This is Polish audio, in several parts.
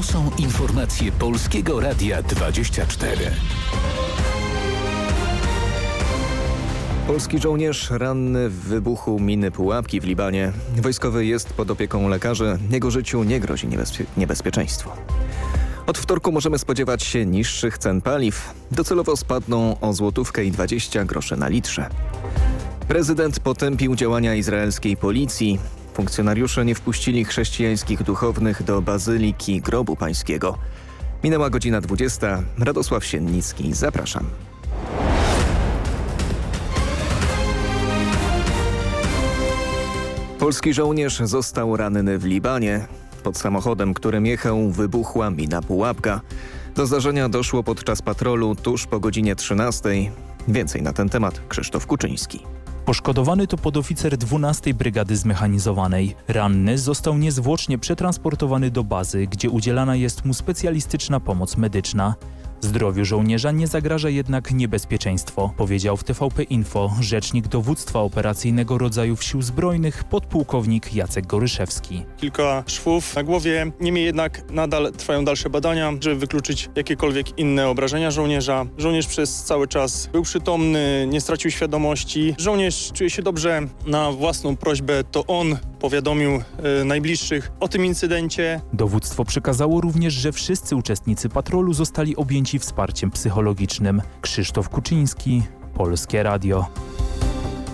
To są informacje Polskiego Radia 24. Polski żołnierz ranny w wybuchu miny Pułapki w Libanie. Wojskowy jest pod opieką lekarzy. Jego życiu nie grozi niebezpie niebezpieczeństwo. Od wtorku możemy spodziewać się niższych cen paliw. Docelowo spadną o złotówkę i 20 groszy na litrze. Prezydent potępił działania izraelskiej policji. Funkcjonariusze nie wpuścili chrześcijańskich duchownych do Bazyliki Grobu Pańskiego. Minęła godzina 20. Radosław Siennicki. Zapraszam. Polski żołnierz został ranny w Libanie. Pod samochodem, którym jechał, wybuchła mina Pułapka. Do zdarzenia doszło podczas patrolu tuż po godzinie 13. Więcej na ten temat Krzysztof Kuczyński. Poszkodowany to podoficer 12 Brygady Zmechanizowanej. Ranny został niezwłocznie przetransportowany do bazy, gdzie udzielana jest mu specjalistyczna pomoc medyczna. Zdrowiu żołnierza nie zagraża jednak niebezpieczeństwo, powiedział w TVP Info rzecznik dowództwa operacyjnego rodzajów sił zbrojnych podpułkownik Jacek Goryszewski. Kilka szwów na głowie, niemniej jednak nadal trwają dalsze badania, żeby wykluczyć jakiekolwiek inne obrażenia żołnierza. Żołnierz przez cały czas był przytomny, nie stracił świadomości. Żołnierz czuje się dobrze. Na własną prośbę to on powiadomił e, najbliższych o tym incydencie. Dowództwo przekazało również, że wszyscy uczestnicy patrolu zostali objęci wsparciem psychologicznym. Krzysztof Kuczyński, Polskie Radio.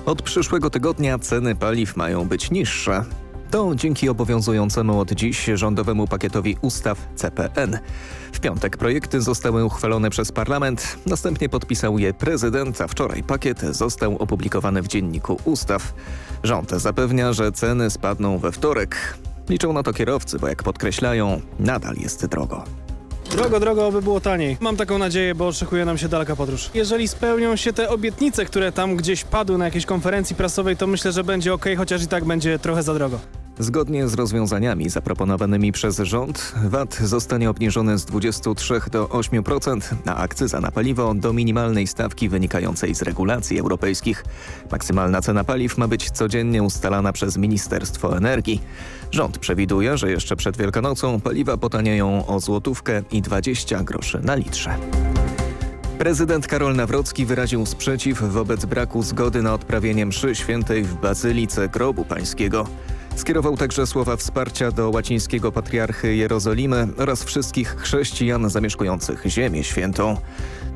Od przyszłego tygodnia ceny paliw mają być niższe. To dzięki obowiązującemu od dziś rządowemu pakietowi ustaw CPN. W piątek projekty zostały uchwalone przez parlament, następnie podpisał je prezydent, a wczoraj pakiet został opublikowany w Dzienniku Ustaw. Rząd zapewnia, że ceny spadną we wtorek. Liczą na to kierowcy, bo jak podkreślają, nadal jest drogo. Drogo, drogo, by było taniej. Mam taką nadzieję, bo oczekuje nam się daleka podróż. Jeżeli spełnią się te obietnice, które tam gdzieś padły na jakiejś konferencji prasowej, to myślę, że będzie ok, chociaż i tak będzie trochę za drogo. Zgodnie z rozwiązaniami zaproponowanymi przez rząd, VAT zostanie obniżony z 23 do 8%, a akcyza na paliwo do minimalnej stawki wynikającej z regulacji europejskich. Maksymalna cena paliw ma być codziennie ustalana przez Ministerstwo Energii. Rząd przewiduje, że jeszcze przed Wielkanocą paliwa potanieją o złotówkę i 20 groszy na litrze. Prezydent Karol Nawrocki wyraził sprzeciw wobec braku zgody na odprawienie mszy świętej w Bazylice Grobu Pańskiego. Skierował także słowa wsparcia do łacińskiego patriarchy Jerozolimy oraz wszystkich chrześcijan zamieszkujących Ziemię Świętą.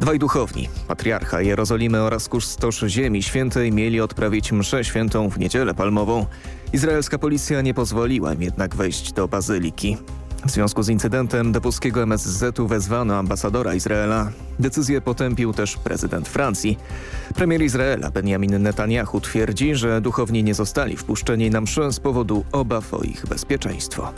Dwaj duchowni, patriarcha Jerozolimy oraz kustosz Ziemi Świętej mieli odprawić mszę świętą w Niedzielę Palmową. Izraelska policja nie pozwoliła im jednak wejść do bazyliki. W związku z incydentem do polskiego MSZ-u wezwano ambasadora Izraela. Decyzję potępił też prezydent Francji. Premier Izraela Benjamin Netanyahu twierdzi, że duchowni nie zostali wpuszczeni na mszę z powodu obaw o ich bezpieczeństwo.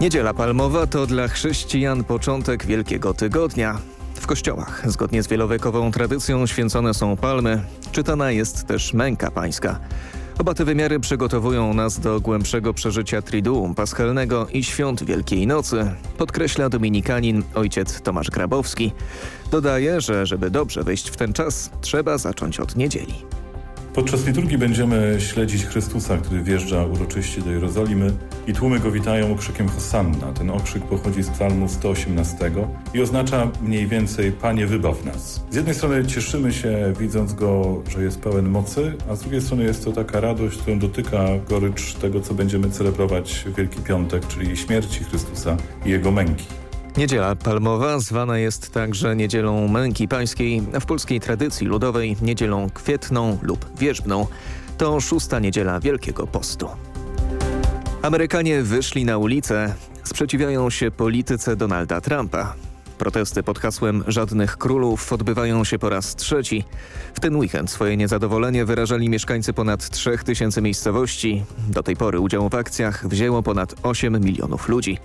Niedziela Palmowa to dla chrześcijan początek Wielkiego Tygodnia. W kościołach, zgodnie z wielowiekową tradycją, święcone są palmy. Czytana jest też męka pańska. Oba te wymiary przygotowują nas do głębszego przeżycia Triduum Paschalnego i Świąt Wielkiej Nocy, podkreśla dominikanin ojciec Tomasz Grabowski. Dodaje, że żeby dobrze wejść w ten czas, trzeba zacząć od niedzieli. Podczas liturgii będziemy śledzić Chrystusa, który wjeżdża uroczyście do Jerozolimy i tłumy go witają okrzykiem Hosanna. Ten okrzyk pochodzi z psalmu 118 i oznacza mniej więcej Panie wybaw nas. Z jednej strony cieszymy się widząc go, że jest pełen mocy, a z drugiej strony jest to taka radość, którą dotyka gorycz tego, co będziemy celebrować w Wielki Piątek, czyli śmierci Chrystusa i Jego męki. Niedziela Palmowa zwana jest także Niedzielą Męki Pańskiej, w polskiej tradycji ludowej Niedzielą Kwietną lub Wierzbną. To szósta niedziela Wielkiego Postu. Amerykanie wyszli na ulicę, sprzeciwiają się polityce Donalda Trumpa. Protesty pod hasłem Żadnych Królów odbywają się po raz trzeci. W ten weekend swoje niezadowolenie wyrażali mieszkańcy ponad 3000 miejscowości. Do tej pory udział w akcjach wzięło ponad 8 milionów ludzi.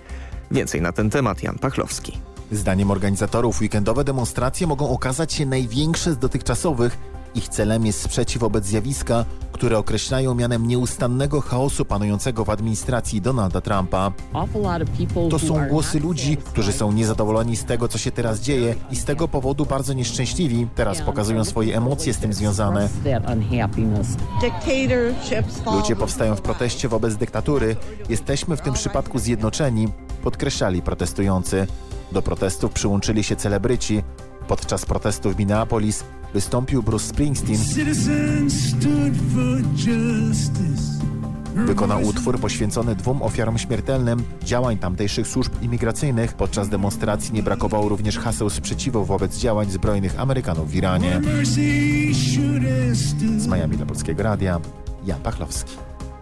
Więcej na ten temat Jan Pachlowski. Zdaniem organizatorów weekendowe demonstracje mogą okazać się największe z dotychczasowych. Ich celem jest sprzeciw wobec zjawiska, które określają mianem nieustannego chaosu panującego w administracji Donalda Trumpa. To są głosy ludzi, którzy są niezadowoleni z tego, co się teraz dzieje i z tego powodu bardzo nieszczęśliwi. Teraz pokazują swoje emocje z tym związane. Ludzie powstają w proteście wobec dyktatury. Jesteśmy w tym przypadku zjednoczeni. Podkreślali protestujący. Do protestów przyłączyli się celebryci. Podczas protestów w Minneapolis wystąpił Bruce Springsteen. Wykonał utwór poświęcony dwóm ofiarom śmiertelnym działań tamtejszych służb imigracyjnych. Podczas demonstracji nie brakowało również haseł sprzeciwu wobec działań zbrojnych Amerykanów w Iranie. Z Miami dla Polskiego Radia, Jan Pachlowski.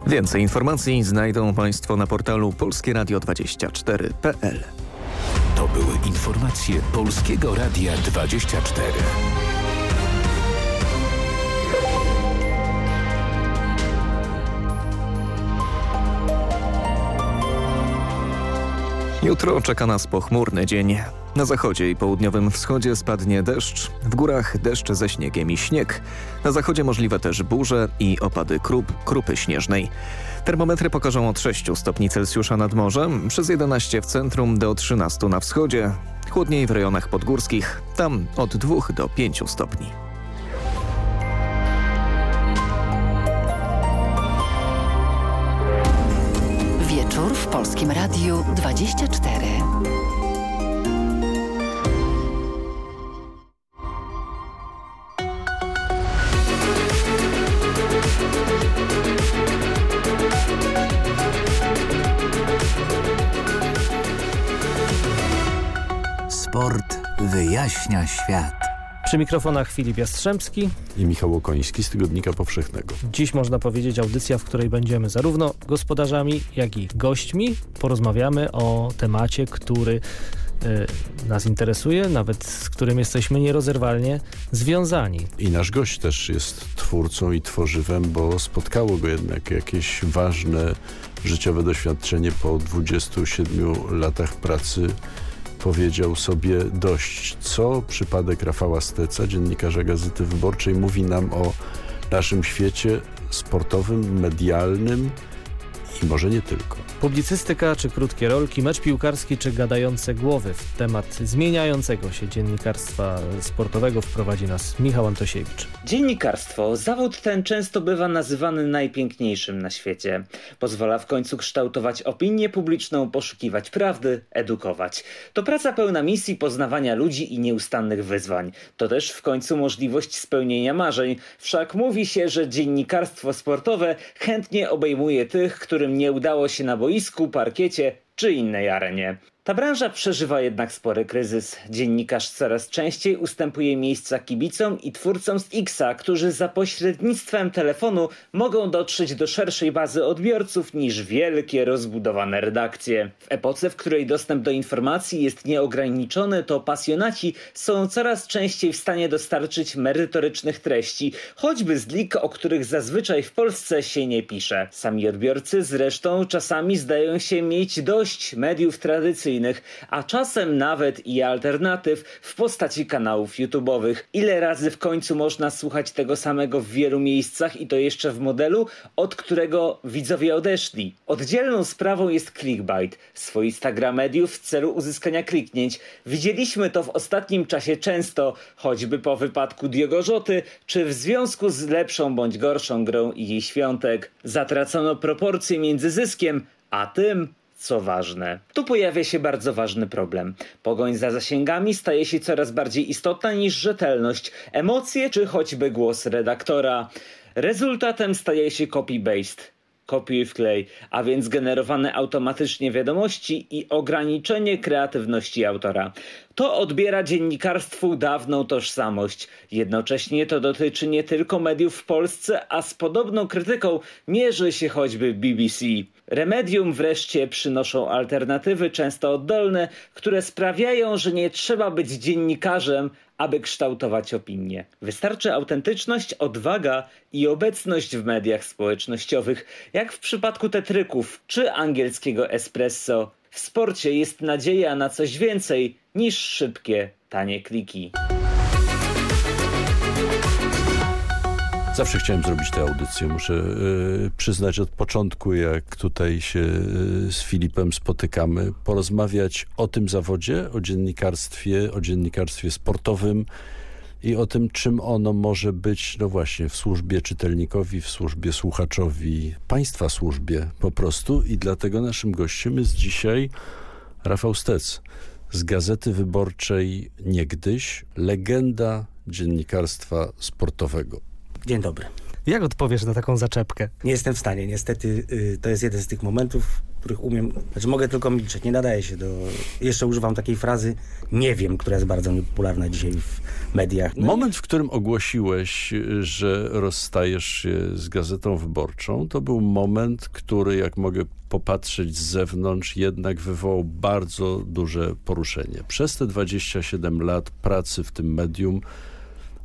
Więcej informacji znajdą Państwo na portalu polskieradio24.pl. To były informacje Polskiego Radia 24. Jutro czeka nas pochmurny dzień. Na zachodzie i południowym wschodzie spadnie deszcz, w górach deszcz ze śniegiem i śnieg. Na zachodzie możliwe też burze i opady krup, krupy śnieżnej. Termometry pokażą od 6 stopni Celsjusza nad morzem, przez 11 w centrum do 13 na wschodzie, chłodniej w rejonach podgórskich, tam od 2 do 5 stopni. Wieczór w Polskim Radiu 24. wyjaśnia świat. Przy mikrofonach Filip Jastrzębski. I Michał Okoński z Tygodnika Powszechnego. Dziś można powiedzieć audycja, w której będziemy zarówno gospodarzami, jak i gośćmi. Porozmawiamy o temacie, który y, nas interesuje, nawet z którym jesteśmy nierozerwalnie związani. I nasz gość też jest twórcą i tworzywem, bo spotkało go jednak jakieś ważne życiowe doświadczenie po 27 latach pracy powiedział sobie dość. Co przypadek Rafała Steca, dziennikarza Gazety Wyborczej, mówi nam o naszym świecie sportowym, medialnym i może nie tylko. Publicystyka czy krótkie rolki, mecz piłkarski czy gadające głowy w temat zmieniającego się dziennikarstwa sportowego wprowadzi nas Michał Antosiewicz. Dziennikarstwo. Zawód ten często bywa nazywany najpiękniejszym na świecie. Pozwala w końcu kształtować opinię publiczną, poszukiwać prawdy, edukować. To praca pełna misji poznawania ludzi i nieustannych wyzwań. To też w końcu możliwość spełnienia marzeń. Wszak mówi się, że dziennikarstwo sportowe chętnie obejmuje tych, którym nie udało się na boisku, parkiecie czy innej arenie. Ta branża przeżywa jednak spory kryzys. Dziennikarz coraz częściej ustępuje miejsca kibicom i twórcom z Xa, którzy za pośrednictwem telefonu mogą dotrzeć do szerszej bazy odbiorców niż wielkie, rozbudowane redakcje. W epoce, w której dostęp do informacji jest nieograniczony, to pasjonaci są coraz częściej w stanie dostarczyć merytorycznych treści, choćby z o których zazwyczaj w Polsce się nie pisze. Sami odbiorcy zresztą czasami zdają się mieć dość mediów tradycyjnych, a czasem nawet i alternatyw w postaci kanałów YouTube'owych. Ile razy w końcu można słuchać tego samego w wielu miejscach i to jeszcze w modelu, od którego widzowie odeszli? Oddzielną sprawą jest clickbait, swoista gra mediów w celu uzyskania kliknięć. Widzieliśmy to w ostatnim czasie często, choćby po wypadku Diogorzoty, czy w związku z lepszą bądź gorszą grą i jej świątek. Zatracono proporcje między zyskiem, a tym, co ważne. Tu pojawia się bardzo ważny problem. Pogoń za zasięgami staje się coraz bardziej istotna niż rzetelność, emocje czy choćby głos redaktora. Rezultatem staje się copy-paste. Kopiuj wklej, a więc generowane automatycznie wiadomości i ograniczenie kreatywności autora. To odbiera dziennikarstwu dawną tożsamość. Jednocześnie to dotyczy nie tylko mediów w Polsce, a z podobną krytyką mierzy się choćby BBC. Remedium wreszcie przynoszą alternatywy często oddolne, które sprawiają, że nie trzeba być dziennikarzem, aby kształtować opinię. Wystarczy autentyczność, odwaga i obecność w mediach społecznościowych, jak w przypadku tetryków czy angielskiego espresso. W sporcie jest nadzieja na coś więcej niż szybkie, tanie kliki. Zawsze chciałem zrobić tę audycję. Muszę y, przyznać od początku, jak tutaj się y, z Filipem spotykamy, porozmawiać o tym zawodzie, o dziennikarstwie, o dziennikarstwie sportowym i o tym, czym ono może być, no właśnie, w służbie czytelnikowi, w służbie słuchaczowi, państwa służbie po prostu. I dlatego naszym gościem jest dzisiaj Rafał Stec z Gazety Wyborczej niegdyś, legenda dziennikarstwa sportowego. Dzień dobry. Jak odpowiesz na taką zaczepkę? Nie jestem w stanie. Niestety y, to jest jeden z tych momentów, w których umiem... Znaczy mogę tylko milczeć. Nie nadaje się do... Jeszcze używam takiej frazy nie wiem, która jest bardzo niepopularna dzisiaj w mediach. No Moment, w którym ogłosiłeś, że rozstajesz się z Gazetą Wyborczą, to był moment, który, jak mogę popatrzeć z zewnątrz, jednak wywołał bardzo duże poruszenie. Przez te 27 lat pracy w tym medium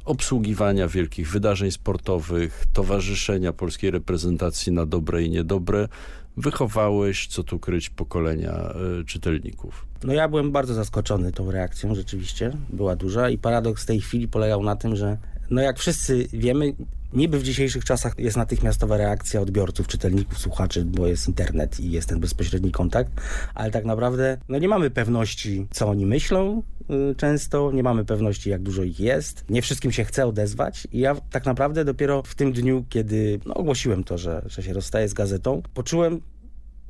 obsługiwania wielkich wydarzeń sportowych, towarzyszenia polskiej reprezentacji na dobre i niedobre, wychowałeś, co tu kryć, pokolenia y, czytelników. No ja byłem bardzo zaskoczony tą reakcją, rzeczywiście. Była duża i paradoks tej chwili polegał na tym, że no jak wszyscy wiemy, Niby w dzisiejszych czasach jest natychmiastowa reakcja odbiorców, czytelników, słuchaczy, bo jest internet i jest ten bezpośredni kontakt, ale tak naprawdę no nie mamy pewności, co oni myślą często, nie mamy pewności, jak dużo ich jest. Nie wszystkim się chce odezwać i ja tak naprawdę dopiero w tym dniu, kiedy no, ogłosiłem to, że, że się rozstaję z gazetą, poczułem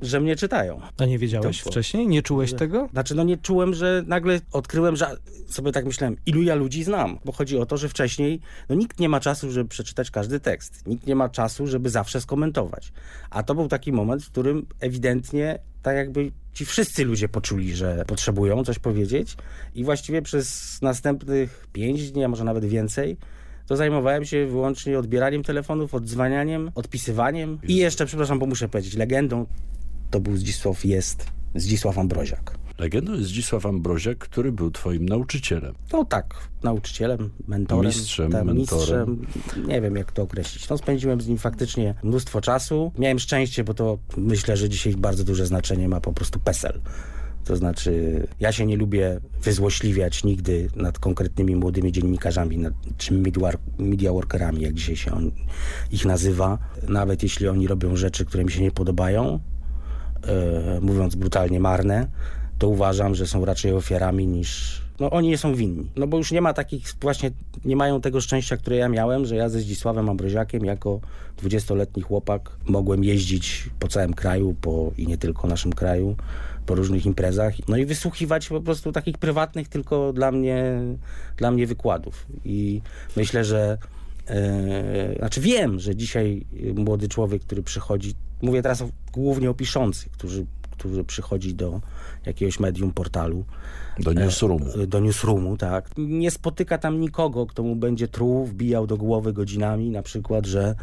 że mnie czytają. A nie wiedziałeś to, wcześniej? Nie czułeś tego? Znaczy, no nie czułem, że nagle odkryłem, że sobie tak myślałem, ilu ja ludzi znam. Bo chodzi o to, że wcześniej no nikt nie ma czasu, żeby przeczytać każdy tekst. Nikt nie ma czasu, żeby zawsze skomentować. A to był taki moment, w którym ewidentnie tak jakby ci wszyscy ludzie poczuli, że potrzebują coś powiedzieć i właściwie przez następnych pięć dni, a może nawet więcej, to zajmowałem się wyłącznie odbieraniem telefonów, odzwanianiem, odpisywaniem i jeszcze, przepraszam, bo muszę powiedzieć, legendą to był Zdzisław, jest Zdzisław Ambroziak. Legendą jest Zdzisław Ambroziak, który był twoim nauczycielem. No tak, nauczycielem, mentorem. Mistrzem, tam, mentorem. Mistrzem, nie wiem jak to określić. No spędziłem z nim faktycznie mnóstwo czasu. Miałem szczęście, bo to myślę, że dzisiaj bardzo duże znaczenie ma po prostu PESEL. To znaczy, ja się nie lubię wyzłośliwiać nigdy nad konkretnymi młodymi dziennikarzami, nad, czy media workerami, jak dzisiaj się on, ich nazywa. Nawet jeśli oni robią rzeczy, które mi się nie podobają, mówiąc brutalnie, marne, to uważam, że są raczej ofiarami niż... No oni nie są winni. No bo już nie ma takich, właśnie nie mają tego szczęścia, które ja miałem, że ja ze Zdzisławem Ambroziakiem jako 20-letni chłopak mogłem jeździć po całym kraju, po i nie tylko naszym kraju, po różnych imprezach, no i wysłuchiwać po prostu takich prywatnych tylko dla mnie, dla mnie wykładów. I myślę, że e, znaczy wiem, że dzisiaj młody człowiek, który przychodzi, mówię teraz głównie o piszących, którzy, którzy przychodzi do jakiegoś medium, portalu. Do newsroomu. E, do newsroomu, tak. Nie spotyka tam nikogo, kto mu będzie truł, wbijał do głowy godzinami, na przykład, że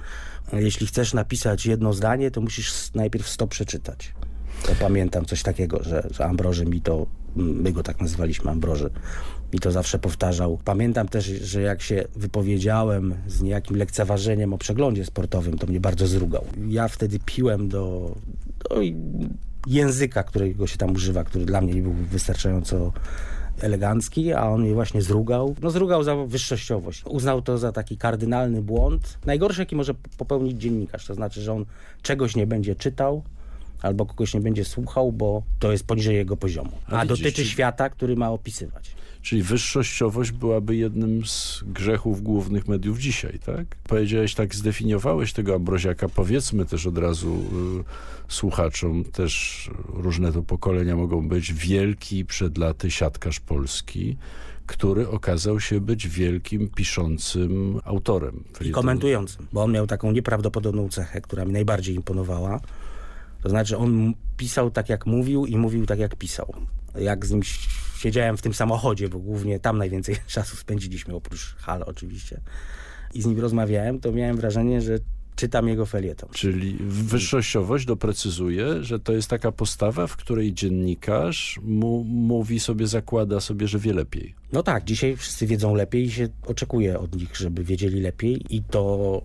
jeśli chcesz napisać jedno zdanie, to musisz najpierw sto przeczytać. To pamiętam coś takiego, że, że Ambroży mi to, my go tak nazywaliśmy Ambroży, mi to zawsze powtarzał. Pamiętam też, że jak się wypowiedziałem z niejakim lekceważeniem o przeglądzie sportowym, to mnie bardzo zrugał. Ja wtedy piłem do, do języka, którego się tam używa, który dla mnie nie był wystarczająco elegancki, a on mnie właśnie zrugał. No zrugał za wyższościowość. Uznał to za taki kardynalny błąd. Najgorszy, jaki może popełnić dziennikarz. To znaczy, że on czegoś nie będzie czytał, albo kogoś nie będzie słuchał, bo to jest poniżej jego poziomu. A, a widzisz, dotyczy czy... świata, który ma opisywać. Czyli wyższościowość byłaby jednym z grzechów głównych mediów dzisiaj, tak? Powiedziałeś tak, zdefiniowałeś tego Ambroziaka. Powiedzmy też od razu y, słuchaczom, też różne to pokolenia mogą być, wielki przed laty siatkarz polski, który okazał się być wielkim, piszącym autorem. I komentującym, bo on miał taką nieprawdopodobną cechę, która mi najbardziej imponowała. To znaczy on pisał tak jak mówił i mówił tak jak pisał. Jak z nim siedziałem w tym samochodzie, bo głównie tam najwięcej czasu spędziliśmy, oprócz hal oczywiście. I z nim rozmawiałem, to miałem wrażenie, że czytam jego felieton. Czyli wyższościowość doprecyzuje, że to jest taka postawa, w której dziennikarz mu, mówi sobie, zakłada sobie, że wie lepiej. No tak, dzisiaj wszyscy wiedzą lepiej i się oczekuje od nich, żeby wiedzieli lepiej i to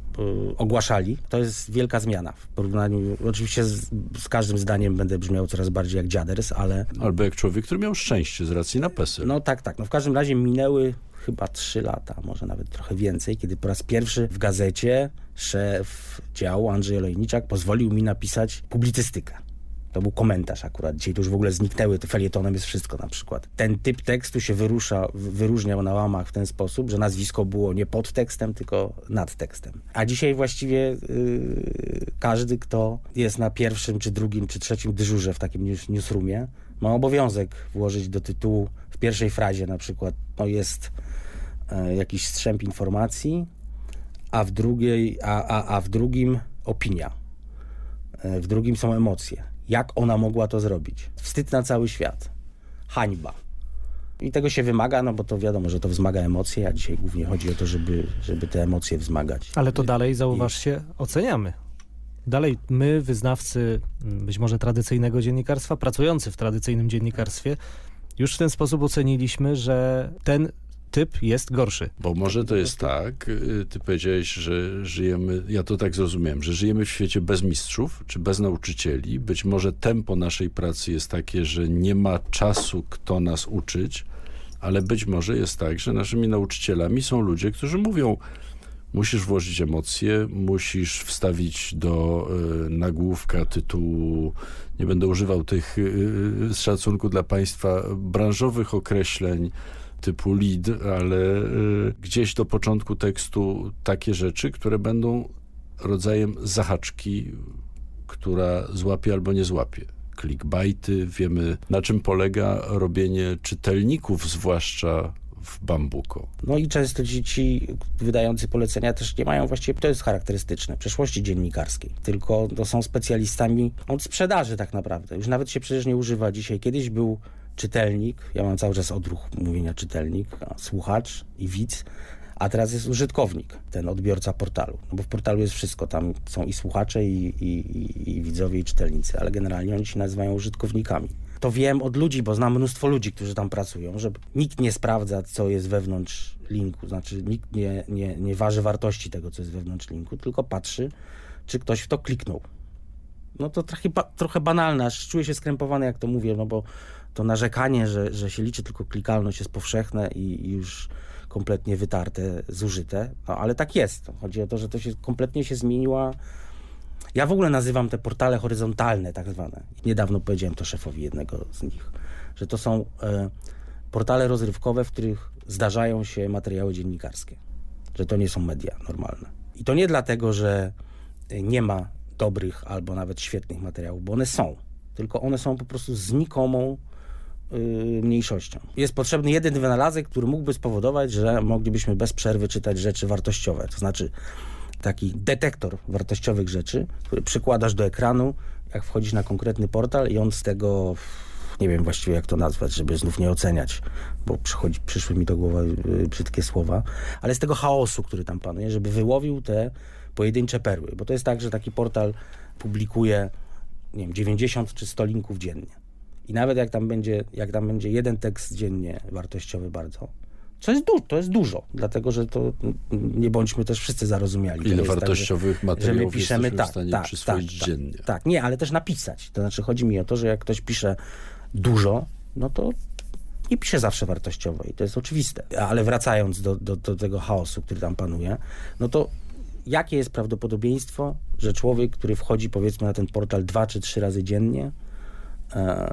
y, ogłaszali. To jest wielka zmiana w porównaniu, oczywiście z, z, każdym zdaniem będę brzmiał coraz bardziej jak dziaders, ale... Albo jak człowiek, który miał szczęście z racji na PESEL. No tak, tak. No w każdym razie minęły chyba trzy lata, może nawet trochę więcej, kiedy po raz pierwszy w gazecie szef działu Andrzej Olejniczak pozwolił mi napisać publicystykę. To był komentarz akurat. Dzisiaj to już w ogóle zniknęły, to felietonem jest wszystko na przykład. Ten typ tekstu się wyrusza, wyróżniał na łamach w ten sposób, że nazwisko było nie pod tekstem, tylko nad tekstem. A dzisiaj właściwie yy, każdy, kto jest na pierwszym, czy drugim, czy trzecim dyżurze w takim newsroomie, ma obowiązek włożyć do tytułu w pierwszej frazie na przykład no jest e, jakiś strzęp informacji, a w, drugiej, a, a, a w drugim opinia. E, w drugim są emocje. Jak ona mogła to zrobić? Wstyd na cały świat. Hańba. I tego się wymaga, no bo to wiadomo, że to wzmaga emocje, a dzisiaj głównie chodzi o to, żeby, żeby te emocje wzmagać. Ale to dalej, zauważcie, oceniamy. Dalej my, wyznawcy mm, być może tradycyjnego dziennikarstwa, pracujący w tradycyjnym dziennikarstwie, już w ten sposób oceniliśmy, że ten typ jest gorszy. Bo może to jest tak, y, ty powiedziałeś, że żyjemy, ja to tak zrozumiałem, że żyjemy w świecie bez mistrzów, czy bez nauczycieli. Być może tempo naszej pracy jest takie, że nie ma czasu, kto nas uczyć, ale być może jest tak, że naszymi nauczycielami są ludzie, którzy mówią, musisz włożyć emocje, musisz wstawić do y, nagłówka tytułu, nie będę używał tych y, z szacunku dla państwa branżowych określeń, typu lead, ale y, gdzieś do początku tekstu takie rzeczy, które będą rodzajem zahaczki, która złapie albo nie złapie. Clickbaity, wiemy na czym polega robienie czytelników, zwłaszcza w bambuko. No i często ci, ci wydający polecenia też nie mają właściwie, to jest charakterystyczne, przeszłości dziennikarskiej, tylko to są specjalistami od sprzedaży tak naprawdę. Już nawet się przecież nie używa dzisiaj. Kiedyś był czytelnik, ja mam cały czas odruch mówienia czytelnik, słuchacz i widz, a teraz jest użytkownik, ten odbiorca portalu. No bo w portalu jest wszystko, tam są i słuchacze, i, i, i widzowie, i czytelnicy, ale generalnie oni się nazywają użytkownikami. To wiem od ludzi, bo znam mnóstwo ludzi, którzy tam pracują, że nikt nie sprawdza, co jest wewnątrz linku, znaczy nikt nie, nie, nie waży wartości tego, co jest wewnątrz linku, tylko patrzy, czy ktoś w to kliknął. No to trochę, trochę banalne, aż czuję się skrępowany, jak to mówię, no bo to narzekanie, że, że się liczy tylko klikalność jest powszechne i, i już kompletnie wytarte, zużyte, no ale tak jest. Chodzi o to, że to się kompletnie się zmieniła. Ja w ogóle nazywam te portale horyzontalne, tak zwane. Niedawno powiedziałem to szefowi jednego z nich, że to są e, portale rozrywkowe, w których zdarzają się materiały dziennikarskie, że to nie są media normalne. I to nie dlatego, że nie ma dobrych albo nawet świetnych materiałów, bo one są, tylko one są po prostu znikomą Y, mniejszością. Jest potrzebny jeden wynalazek, który mógłby spowodować, że moglibyśmy bez przerwy czytać rzeczy wartościowe. To znaczy taki detektor wartościowych rzeczy, który przykładasz do ekranu, jak wchodzisz na konkretny portal i on z tego nie wiem właściwie jak to nazwać, żeby znów nie oceniać, bo przychodzi, przyszły mi do głowy y, brzydkie słowa, ale z tego chaosu, który tam panuje, żeby wyłowił te pojedyncze perły, bo to jest tak, że taki portal publikuje nie wiem, 90 czy 100 linków dziennie. I nawet jak tam będzie, jak tam będzie jeden tekst dziennie wartościowy bardzo, to jest, du to jest dużo, dlatego że to nie bądźmy też wszyscy zarozumiali. Ile wartościowych tak, że, materiałów że my piszemy tak, w stanie tak, przyswoić tak, dziennie. Tak, tak, nie, ale też napisać. To znaczy chodzi mi o to, że jak ktoś pisze dużo, no to nie pisze zawsze wartościowo i to jest oczywiste. Ale wracając do, do, do tego chaosu, który tam panuje, no to jakie jest prawdopodobieństwo, że człowiek, który wchodzi powiedzmy na ten portal dwa czy trzy razy dziennie,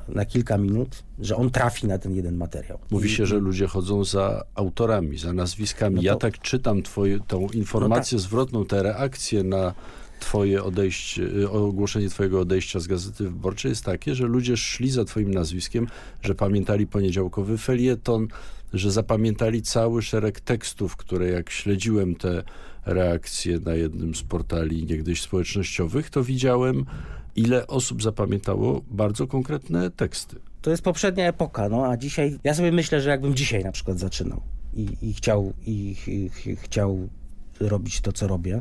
na kilka minut, że on trafi na ten jeden materiał. Mówi się, że ludzie chodzą za autorami, za nazwiskami. No to... Ja tak czytam twoje, tą informację no tak. zwrotną, tę reakcję na twoje odejście, y, ogłoszenie twojego odejścia z Gazety Wyborczej jest takie, że ludzie szli za twoim nazwiskiem, że pamiętali poniedziałkowy felieton, że zapamiętali cały szereg tekstów, które jak śledziłem te reakcje na jednym z portali niegdyś społecznościowych, to widziałem ile osób zapamiętało bardzo konkretne teksty. To jest poprzednia epoka, no a dzisiaj, ja sobie myślę, że jakbym dzisiaj na przykład zaczynał i, i chciał, i, i, chciał robić to, co robię,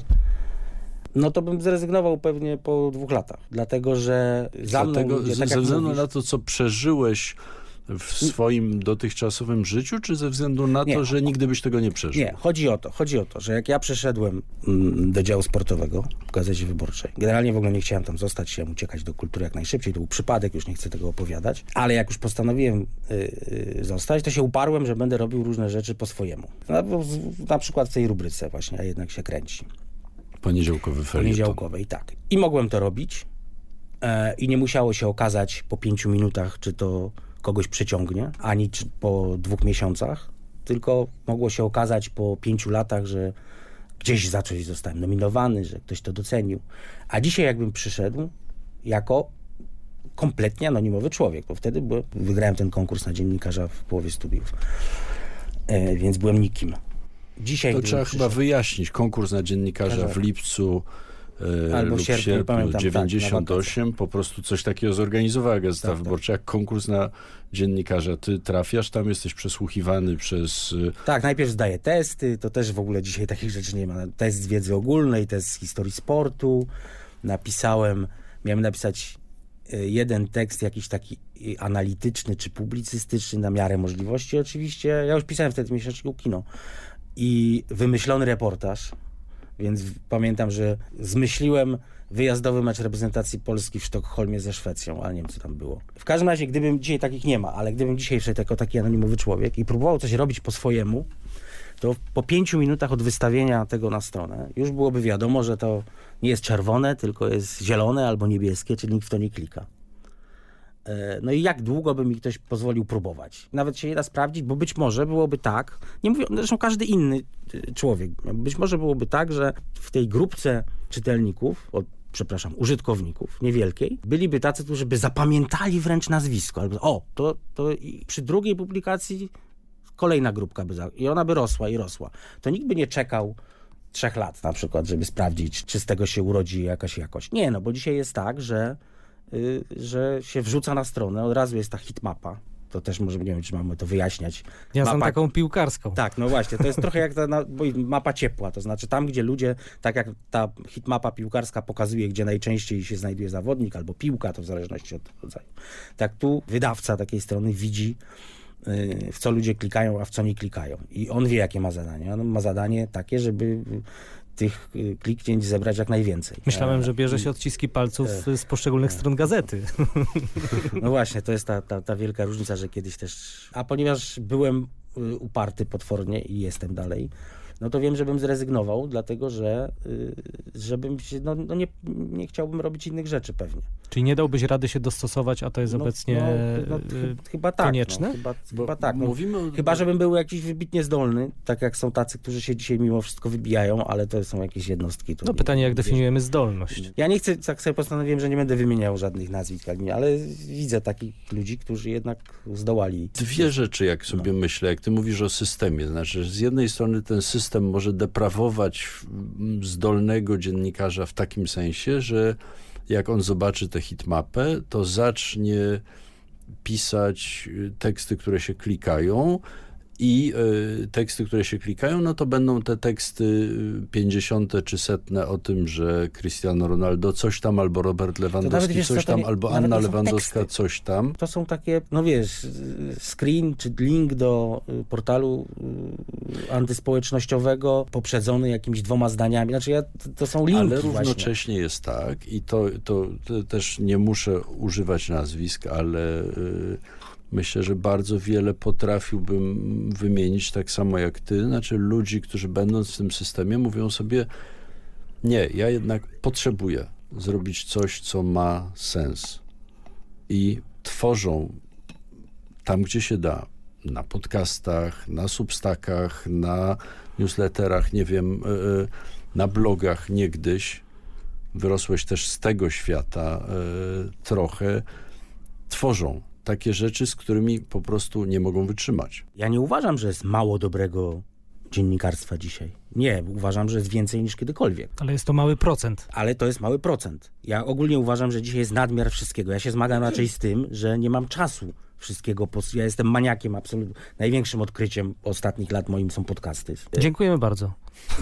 no to bym zrezygnował pewnie po dwóch latach, dlatego że za mną Dlatego, ludzie, tak ze względu mówisz, na to, co przeżyłeś w swoim dotychczasowym życiu, czy ze względu na nie. to, że nigdy byś tego nie przeżył? Nie, chodzi o to, chodzi o to, że jak ja przeszedłem mm, do działu sportowego w Gazecie Wyborczej, generalnie w ogóle nie chciałem tam zostać, chciałem uciekać do kultury jak najszybciej, to był przypadek, już nie chcę tego opowiadać, ale jak już postanowiłem yy, zostać, to się uparłem, że będę robił różne rzeczy po swojemu. Na, na przykład w tej rubryce właśnie, a jednak się kręci. Poniedziałkowy felieton. Poniedziałkowej, tak. I mogłem to robić e, i nie musiało się okazać po pięciu minutach, czy to kogoś przyciągnie, ani po dwóch miesiącach, tylko mogło się okazać po pięciu latach, że gdzieś za coś zostałem nominowany, że ktoś to docenił. A dzisiaj jakbym przyszedł jako kompletnie anonimowy człowiek, bo wtedy wygrałem ten konkurs na dziennikarza w połowie studiów, e, więc byłem nikim. Dzisiaj to trzeba chyba wyjaśnić. Konkurs na dziennikarza w lipcu e, Albo lub sierpniu, sierpniu pamiętam, 98 po prostu coś takiego zorganizowała Gazeta Tak, Wyborcza, jak konkurs na dziennikarza. Ty trafiasz, tam jesteś przesłuchiwany przez... e, Tak, najpierw zdaję testy, to też w ogóle dzisiaj takich rzeczy nie ma. Test z wiedzy ogólnej, test z historii sportu. Napisałem, miałem napisać e, jeden tekst jakiś taki analityczny czy publicystyczny na miarę możliwości oczywiście. Ja już pisałem wtedy miesięczniku kino. I wymyślony reportaż, więc pamiętam, że zmyśliłem wyjazdowy mecz reprezentacji Polski w Sztokholmie ze Szwecją, ale nie wiem, co tam było. W każdym razie, gdybym dzisiaj takich nie ma, ale gdybym dzisiaj wszedł jako taki anonimowy człowiek i próbował coś robić po swojemu, to po pięciu minutach od wystawienia tego na stronę już byłoby wiadomo, że to nie jest czerwone, tylko jest zielone albo niebieskie, czyli nikt w to nie klika. E, No i jak długo by mi ktoś pozwolił próbować? Nawet się nie da sprawdzić, bo być może byłoby tak, nie mówię, zresztą każdy inny y, człowiek, być może byłoby tak, że w tej grupce czytelników, od, przepraszam, użytkowników niewielkiej, byliby tacy, którzy by zapamiętali wręcz nazwisko. Albo, o, to, to przy drugiej publikacji kolejna grupka by, za, i ona by rosła i rosła. To nikt by nie czekał trzech lat na przykład, żeby sprawdzić, czy z tego się urodzi jakaś jakość. Nie, no bo dzisiaj jest tak, że, że się wrzuca na stronę, od razu jest ta hitmapa. To też może, nie wiem, czy mamy to wyjaśniać. Ja znam Mapa- taką piłkarską. tak, no właśnie, to jest trochę jak ta na, bo mapa ciepła, to znaczy tam, gdzie ludzie, tak jak ta hitmapa piłkarska pokazuje, gdzie najczęściej się znajduje zawodnik albo piłka, to w zależności od rodzaju. Tak tu wydawca takiej strony widzi, y, w co ludzie klikają, a w co nie klikają. I on wie, jakie ma zadanie. On ma zadanie takie, żeby y, tych y, kliknięć zebrać jak najwięcej. Myślałem, E, że bierze się odciski palców z poszczególnych stron gazety. No właśnie, to jest ta, ta, ta wielka różnica, że kiedyś też... A ponieważ byłem y, uparty potwornie i jestem dalej, no to wiem, żebym zrezygnował, dlatego że y, żebym się, no, no nie, nie chciałbym robić innych rzeczy pewnie. Czyli nie dałbyś rady się dostosować, a to jest No, obecnie no, no, y, ch- chyba tak, konieczne? No, chyba, chyba tak. No, mówimy o- Chyba, żebym był jakiś wybitnie zdolny, tak jak są tacy, którzy się dzisiaj mimo wszystko wybijają, ale to są jakieś jednostki. No nie- pytanie, jak definiujemy zdolność. Ja nie chcę, tak sobie postanowiłem, że nie będę wymieniał żadnych nazwisk, ale widzę takich ludzi, którzy jednak zdołali. Dwie rzeczy, jak sobie No. myślę, jak ty mówisz o systemie. Znaczy, że z jednej strony ten system może deprawować mm, zdolnego dziennikarza w takim sensie, że jak on zobaczy tę hitmapę, to zacznie pisać y, teksty, które się klikają i y, teksty, które się klikają, no to będą te teksty y, 50 czy setne o tym, że Cristiano Ronaldo coś tam, albo Robert Lewandowski wiesz coś tam, nie- albo Anna Lewandowska teksty. coś tam. To są takie, no wiesz, screen czy link do y, portalu y, antyspołecznościowego poprzedzony jakimiś dwoma zdaniami. Znaczy ja, to- są linki Ale właśnie. równocześnie jest tak i to, to, to też nie muszę używać nazwisk, ale y, myślę, że bardzo wiele potrafiłbym wymienić tak samo jak ty, znaczy ludzi, którzy będąc w tym systemie mówią sobie nie, ja jednak potrzebuję zrobić coś, co ma sens. I tworzą tam, gdzie się da, na podcastach, na substakach, na newsletterach, nie wiem, y, y, na blogach niegdyś, wyrosłeś też z tego świata y, trochę, tworzą takie rzeczy, z którymi po prostu nie mogą wytrzymać. Ja nie uważam, że jest mało dobrego dziennikarstwa dzisiaj. Nie, uważam, że jest więcej niż kiedykolwiek. Ale jest to mały procent. Ale to jest mały procent. Ja ogólnie uważam, że dzisiaj jest nadmiar wszystkiego. Ja się zmagam raczej z tym, że nie mam czasu wszystkiego. pos- Ja jestem maniakiem absolutnie. Największym odkryciem ostatnich lat moim są podcasty. Dziękujemy bardzo.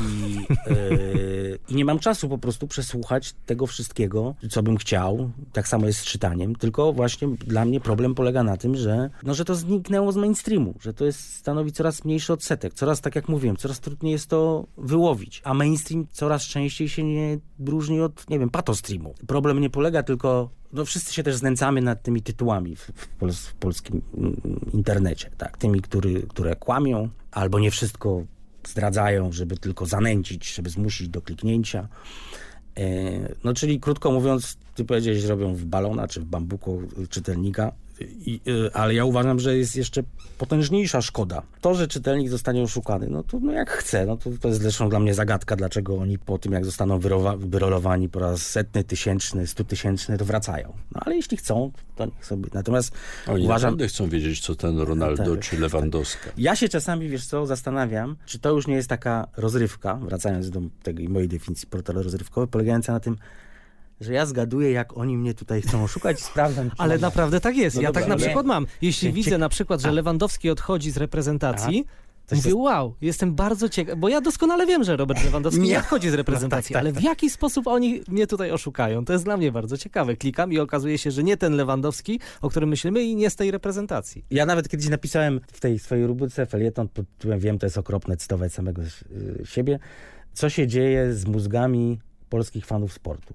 I, yy, I nie mam czasu po prostu przesłuchać tego wszystkiego, co bym chciał. Tak samo jest z czytaniem, tylko właśnie dla mnie problem polega na tym, że, no, że to zniknęło z mainstreamu, że to jest, stanowi coraz mniejszy odsetek. Coraz, tak jak mówiłem, coraz trudniej jest to wyłowić, a mainstream coraz częściej się nie różni od, nie wiem, patostreamu. Problem nie polega tylko no wszyscy się też znęcamy nad tymi tytułami w, w, w polskim mm, internecie, tak? Tymi, który, które kłamią, albo nie wszystko zdradzają, żeby tylko zanęcić, żeby zmusić do kliknięcia. E, No czyli krótko mówiąc, ty powiedziałeś, robią w balona czy w bambuko czytelnika. I, y, ale ja uważam, że jest jeszcze potężniejsza szkoda. To, że czytelnik zostanie oszukany, no to no jak chce. No to, to jest zresztą dla mnie zagadka, dlaczego oni po tym, jak zostaną wyrolowani po raz setny, tysięczny, stutysięczny, to wracają. No ale jeśli chcą, to niech sobie. Natomiast Oni uważam... naprawdę chcą wiedzieć, co ten Ronaldo Tak. czy Lewandowska. Ja się czasami, wiesz co, zastanawiam, czy to już nie jest taka rozrywka, wracając do tej mojej definicji portalu rozrywkowy, polegająca na tym, że ja zgaduję, jak oni mnie tutaj chcą oszukać i sprawdzam. Ale mam- naprawdę tak jest. No ja dobra, tak na przykład mam. Jeśli widzę na przykład, że A. Lewandowski odchodzi z reprezentacji, Coś mówię, wow, jestem bardzo ciekaw, bo ja doskonale wiem, że Robert Lewandowski nie Nie. odchodzi z reprezentacji, No tak, tak, ale w tak. jaki sposób oni mnie tutaj oszukają? To jest dla mnie bardzo ciekawe. Klikam i okazuje się, że nie ten Lewandowski, o którym myślimy i nie z tej reprezentacji. Ja nawet kiedyś napisałem w tej swojej rubryce felieton, pod tytułem wiem, to jest okropne cytować samego y, siebie, co się dzieje z mózgami polskich fanów sportu.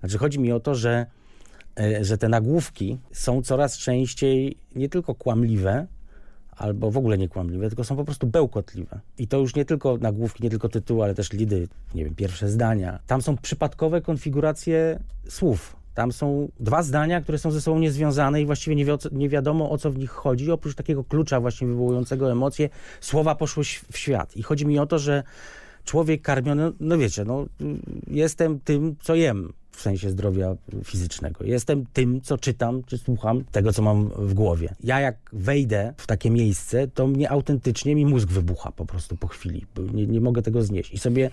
Znaczy chodzi mi o to, że, e, że te nagłówki są coraz częściej nie tylko kłamliwe, albo w ogóle nie kłamliwe, tylko są po prostu bełkotliwe. I to już nie tylko nagłówki, nie tylko tytuły, ale też lidy, nie wiem, pierwsze zdania. Tam są przypadkowe konfiguracje słów. Tam są dwa zdania, które są ze sobą niezwiązane i właściwie nie, wi- nie wiadomo o co w nich chodzi. Oprócz takiego klucza właśnie wywołującego emocje, słowa poszły w świat. I chodzi mi o to, że człowiek karmiony, no wiecie, no jestem tym, co jem w sensie zdrowia fizycznego. Jestem tym, co czytam, czy słucham, tego, co mam w głowie. Ja jak wejdę w takie miejsce, to mnie autentycznie, mi mózg wybucha po prostu po chwili. Nie, nie mogę tego znieść. I sobie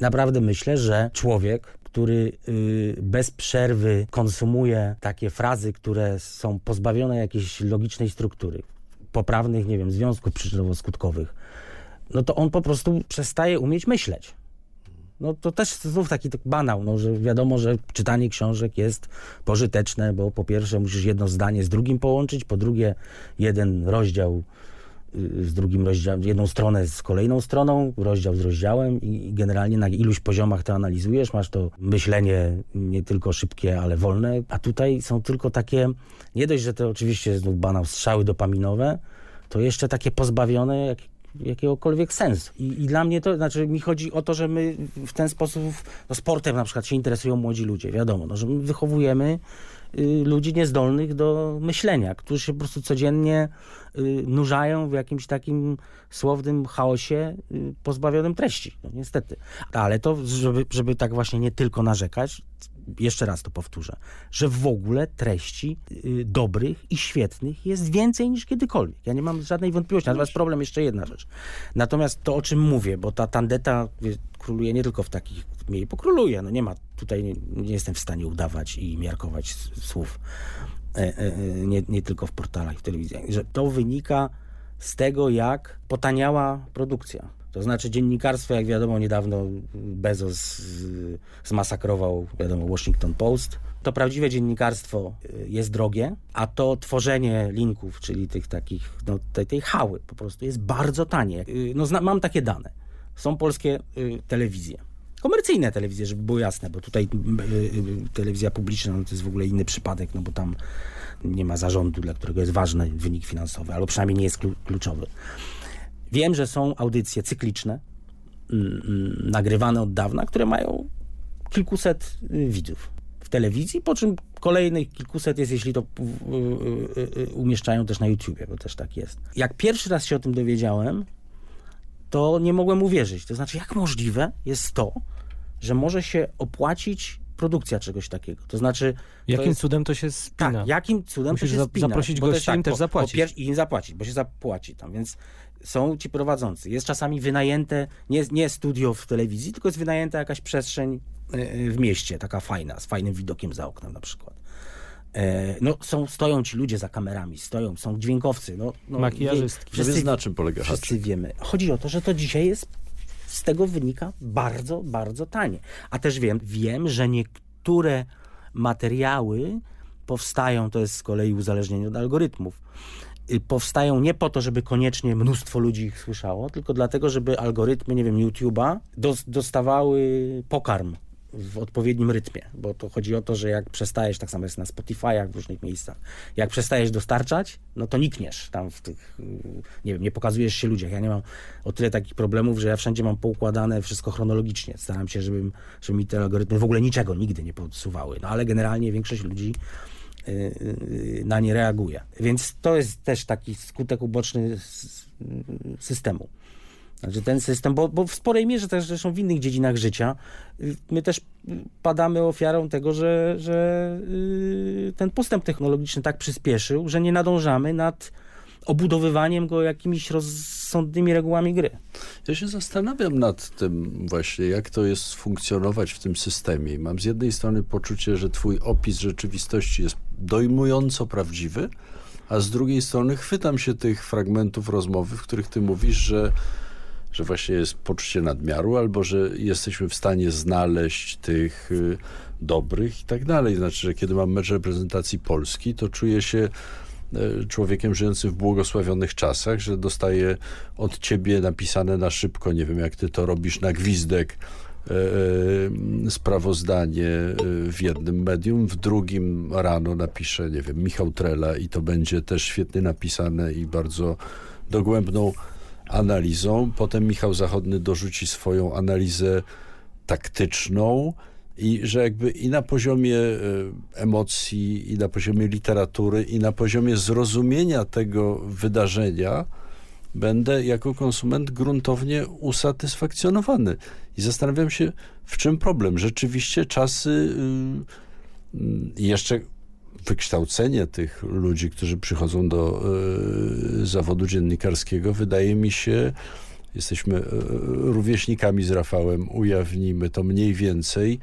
naprawdę myślę, że człowiek, który y, bez przerwy konsumuje takie frazy, które są pozbawione jakiejś logicznej struktury, poprawnych, nie wiem, związków przyczynowo-skutkowych, no to on po prostu przestaje umieć myśleć. No to też znów taki tak banał, no, że wiadomo, że czytanie książek jest pożyteczne, bo po pierwsze musisz jedno zdanie z drugim połączyć, po drugie jeden rozdział y, z drugim rozdziałem, jedną stronę z kolejną stroną, rozdział z rozdziałem i generalnie na iluś poziomach to analizujesz, masz to myślenie nie tylko szybkie, ale wolne, a tutaj są tylko takie, nie dość, że to oczywiście znów banał, strzały dopaminowe, to jeszcze takie pozbawione jakiegokolwiek sensu. I, I dla mnie to, znaczy mi chodzi o to, że my w ten sposób, no sportem na przykład się interesują młodzi ludzie, wiadomo, no, że my wychowujemy y, ludzi niezdolnych do myślenia, którzy się po prostu codziennie y, nurzają w jakimś takim słownym chaosie y, pozbawionym treści, no niestety. Ale to, żeby, żeby tak właśnie nie tylko narzekać, jeszcze raz to powtórzę, że w ogóle treści y, dobrych i świetnych jest więcej niż kiedykolwiek. Ja nie mam żadnej wątpliwości. Natomiast problem jeszcze jedna rzecz. Natomiast to, o czym mówię, bo ta tandeta króluje nie tylko w takich, mniej pokróluje, no nie ma, tutaj nie, nie jestem w stanie udawać i miarkować słów. E, e, e, nie, nie tylko w portalach i w telewizjach, że to wynika z tego, jak potaniała produkcja. To znaczy dziennikarstwo, jak wiadomo, niedawno Bezos y, zmasakrował, wiadomo, Washington Post. To prawdziwe dziennikarstwo y, jest drogie, a to tworzenie linków, czyli tych takich, no, tej, tej hały po prostu jest bardzo tanie. Y, No, zna, mam takie dane. Są polskie y, telewizje. Komercyjne telewizje, żeby było jasne, bo tutaj y, y, telewizja publiczna no, to jest w ogóle inny przypadek, no bo tam nie ma zarządu, dla którego jest ważny wynik finansowy, albo przynajmniej nie jest klu- kluczowy. Wiem, że są audycje cykliczne, mm, mm, nagrywane od dawna, które mają kilkuset y, widzów w telewizji, po czym kolejnych kilkuset jest, jeśli to y, y, umieszczają też na YouTubie, bo też tak jest. Jak pierwszy raz się o tym dowiedziałem, to nie mogłem uwierzyć. To znaczy, jak możliwe jest to, że może się opłacić produkcja czegoś takiego. To znaczy... to Jakim jest- cudem to się spina? tak, jakim cudem Musisz to się za- spina? zaprosić Bo to gości, jest tak, im też po- zapłacić. Po pier- I im zapłacić, bo się zapłaci tam, więc są ci prowadzący. Jest czasami wynajęte, nie, nie studio w telewizji, tylko jest wynajęta jakaś przestrzeń e, e, w mieście, taka fajna, z fajnym widokiem za oknem na przykład. E, No, są, stoją ci ludzie za kamerami, stoją, są dźwiękowcy. No, no, Makijażystki. wie- Więc na czym polega Wszyscy haczyk? wiemy. Chodzi o to, że to dzisiaj jest, z tego wynika bardzo, bardzo tanie. A też wiem, wiem, że niektóre materiały powstają, to jest z kolei uzależnienie od algorytmów, powstają nie po to, żeby koniecznie mnóstwo ludzi ich słyszało, tylko dlatego, żeby algorytmy, nie wiem, YouTube'a dos- dostawały pokarm w odpowiednim rytmie, bo to chodzi o to, że jak przestajesz, tak samo jest na Spotify'ach w różnych miejscach, jak przestajesz dostarczać, no to nikniesz tam w tych, y, nie wiem, nie pokazujesz się ludziach. Ja nie mam o tyle takich problemów, że ja wszędzie mam poukładane wszystko chronologicznie. Staram się, żebym, żeby mi te algorytmy w ogóle niczego nigdy nie podsuwały. No ale generalnie większość ludzi y, y, na nie reaguje. Więc to jest też taki skutek uboczny systemu. Znaczy ten system, bo, bo w sporej mierze też zresztą w innych dziedzinach życia my też padamy ofiarą tego, że, że ten postęp technologiczny tak przyspieszył, że nie nadążamy nad obudowywaniem go jakimiś rozsądnymi regułami gry. Ja się zastanawiam nad tym właśnie, jak to jest funkcjonować w tym systemie. Mam z jednej strony poczucie, że twój opis rzeczywistości jest dojmująco prawdziwy, a z drugiej strony chwytam się tych fragmentów rozmowy, w których ty mówisz, że że właśnie jest poczucie nadmiaru, albo że jesteśmy w stanie znaleźć tych y, dobrych i tak dalej. Znaczy, że kiedy mam mecz reprezentacji Polski, to czuję się człowiekiem żyjącym w błogosławionych czasach, że dostaję od ciebie napisane na szybko, nie wiem jak ty to robisz, na gwizdek e, e, sprawozdanie w jednym medium, w drugim rano napiszę, nie wiem, Michał Trela i to będzie też świetnie napisane i bardzo dogłębną analizą. Potem Michał Zachodny dorzuci swoją analizę taktyczną, i że jakby i na poziomie e, emocji, i na poziomie literatury, i na poziomie zrozumienia tego wydarzenia będę jako konsument gruntownie usatysfakcjonowany. I zastanawiam się, w czym problem. Rzeczywiście czasy y, y, jeszcze wykształcenie tych ludzi, którzy przychodzą do y, zawodu dziennikarskiego, wydaje mi się, jesteśmy rówieśnikami z Rafałem, ujawnimy to mniej więcej,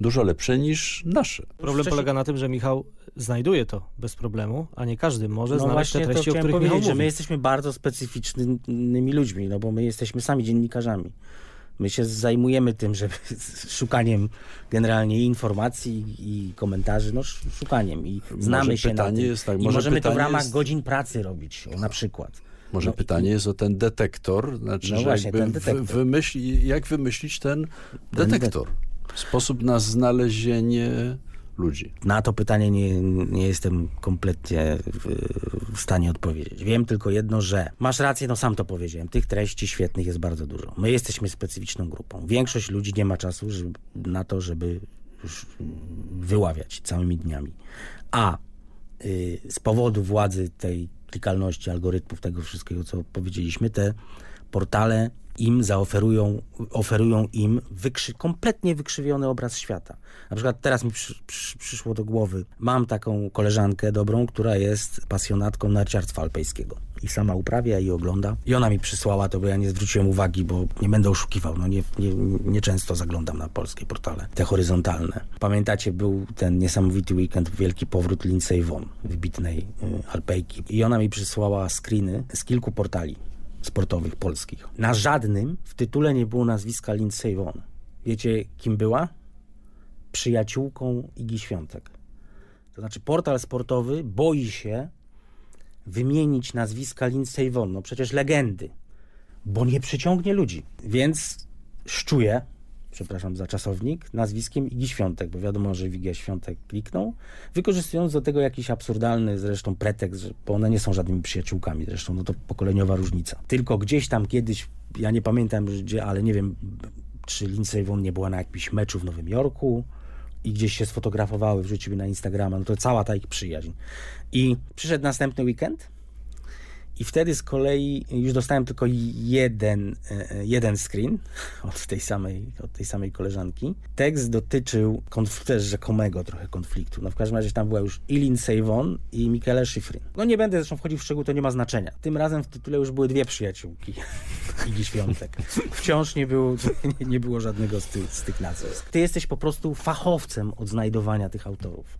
dużo lepsze niż nasze. Problem polega na tym, że Michał znajduje to bez problemu, a nie każdy może no znaleźć te treści, o których Michał mówi. że my jesteśmy bardzo specyficznymi ludźmi, no bo my jesteśmy sami dziennikarzami. My się zajmujemy tym, żeby szukaniem generalnie informacji i komentarzy, no szukaniem i znamy może się na tym. Jest tak, I możemy to w ramach jest... godzin pracy robić, na przykład. Może no, pytanie jest o ten detektor, znaczy, no właśnie, ten detektor. Wymyśl, jak wymyślić ten, ten detektor? Sposób na znalezienie ludzi? Na to pytanie nie, nie jestem kompletnie w, w, stanie odpowiedzieć. Wiem tylko jedno, że masz rację, no sam to powiedziałem, tych treści świetnych jest bardzo dużo. My jesteśmy specyficzną grupą. Większość ludzi nie ma czasu żeby, na to, żeby wyławiać całymi dniami. A y, z powodu władzy tej klikalności, algorytmów, tego wszystkiego, co powiedzieliśmy, te portale im zaoferują, oferują im wykrzy, kompletnie wykrzywiony obraz świata. Na przykład teraz mi przy, przy, przyszło do głowy, mam taką koleżankę dobrą, która jest pasjonatką narciarstwa alpejskiego i sama uprawia i ogląda. I ona mi przysłała to, bo ja nie zwróciłem uwagi, bo nie będę oszukiwał. No nie, nie, nie często zaglądam na polskie portale, te horyzontalne. Pamiętacie, był ten niesamowity weekend, wielki powrót Lindsay Vonn, wybitnej y, alpejki. I ona mi przysłała screeny z kilku portali sportowych polskich. Na żadnym w tytule nie było nazwiska Lindsay Vonn. Wiecie, kim była? Przyjaciółką Igi Świątek. To znaczy portal sportowy boi się wymienić nazwiska Lindsay Vonn. No przecież legendy. Bo nie przyciągnie ludzi. Więc szczuje, przepraszam za czasownik, nazwiskiem Igi Świątek, bo wiadomo, że Igia Świątek kliknął, wykorzystując do tego jakiś absurdalny zresztą pretekst, bo one nie są żadnymi przyjaciółkami zresztą, no to pokoleniowa różnica. Tylko gdzieś tam kiedyś, ja nie pamiętam gdzie, ale nie wiem, czy Lindsay Vonn nie była na jakimś meczu w Nowym Jorku i gdzieś się sfotografowały, wrzuciły na Instagrama, no to cała ta ich przyjaźń. I przyszedł następny weekend, i wtedy z kolei już dostałem tylko jeden, e, jeden screen od tej samej, od tej samej koleżanki. Tekst dotyczył konf- też rzekomego trochę konfliktu. No w każdym razie tam była już Ilin Sejwon i Michele Schifrin. No nie będę zresztą wchodził w szczegóły, to nie ma znaczenia. Tym razem w tytule już były dwie przyjaciółki Igi Świątek. Wciąż nie było, nie, nie było żadnego z tych, z tych nazwisk. Ty jesteś po prostu fachowcem od znajdowania tych autorów.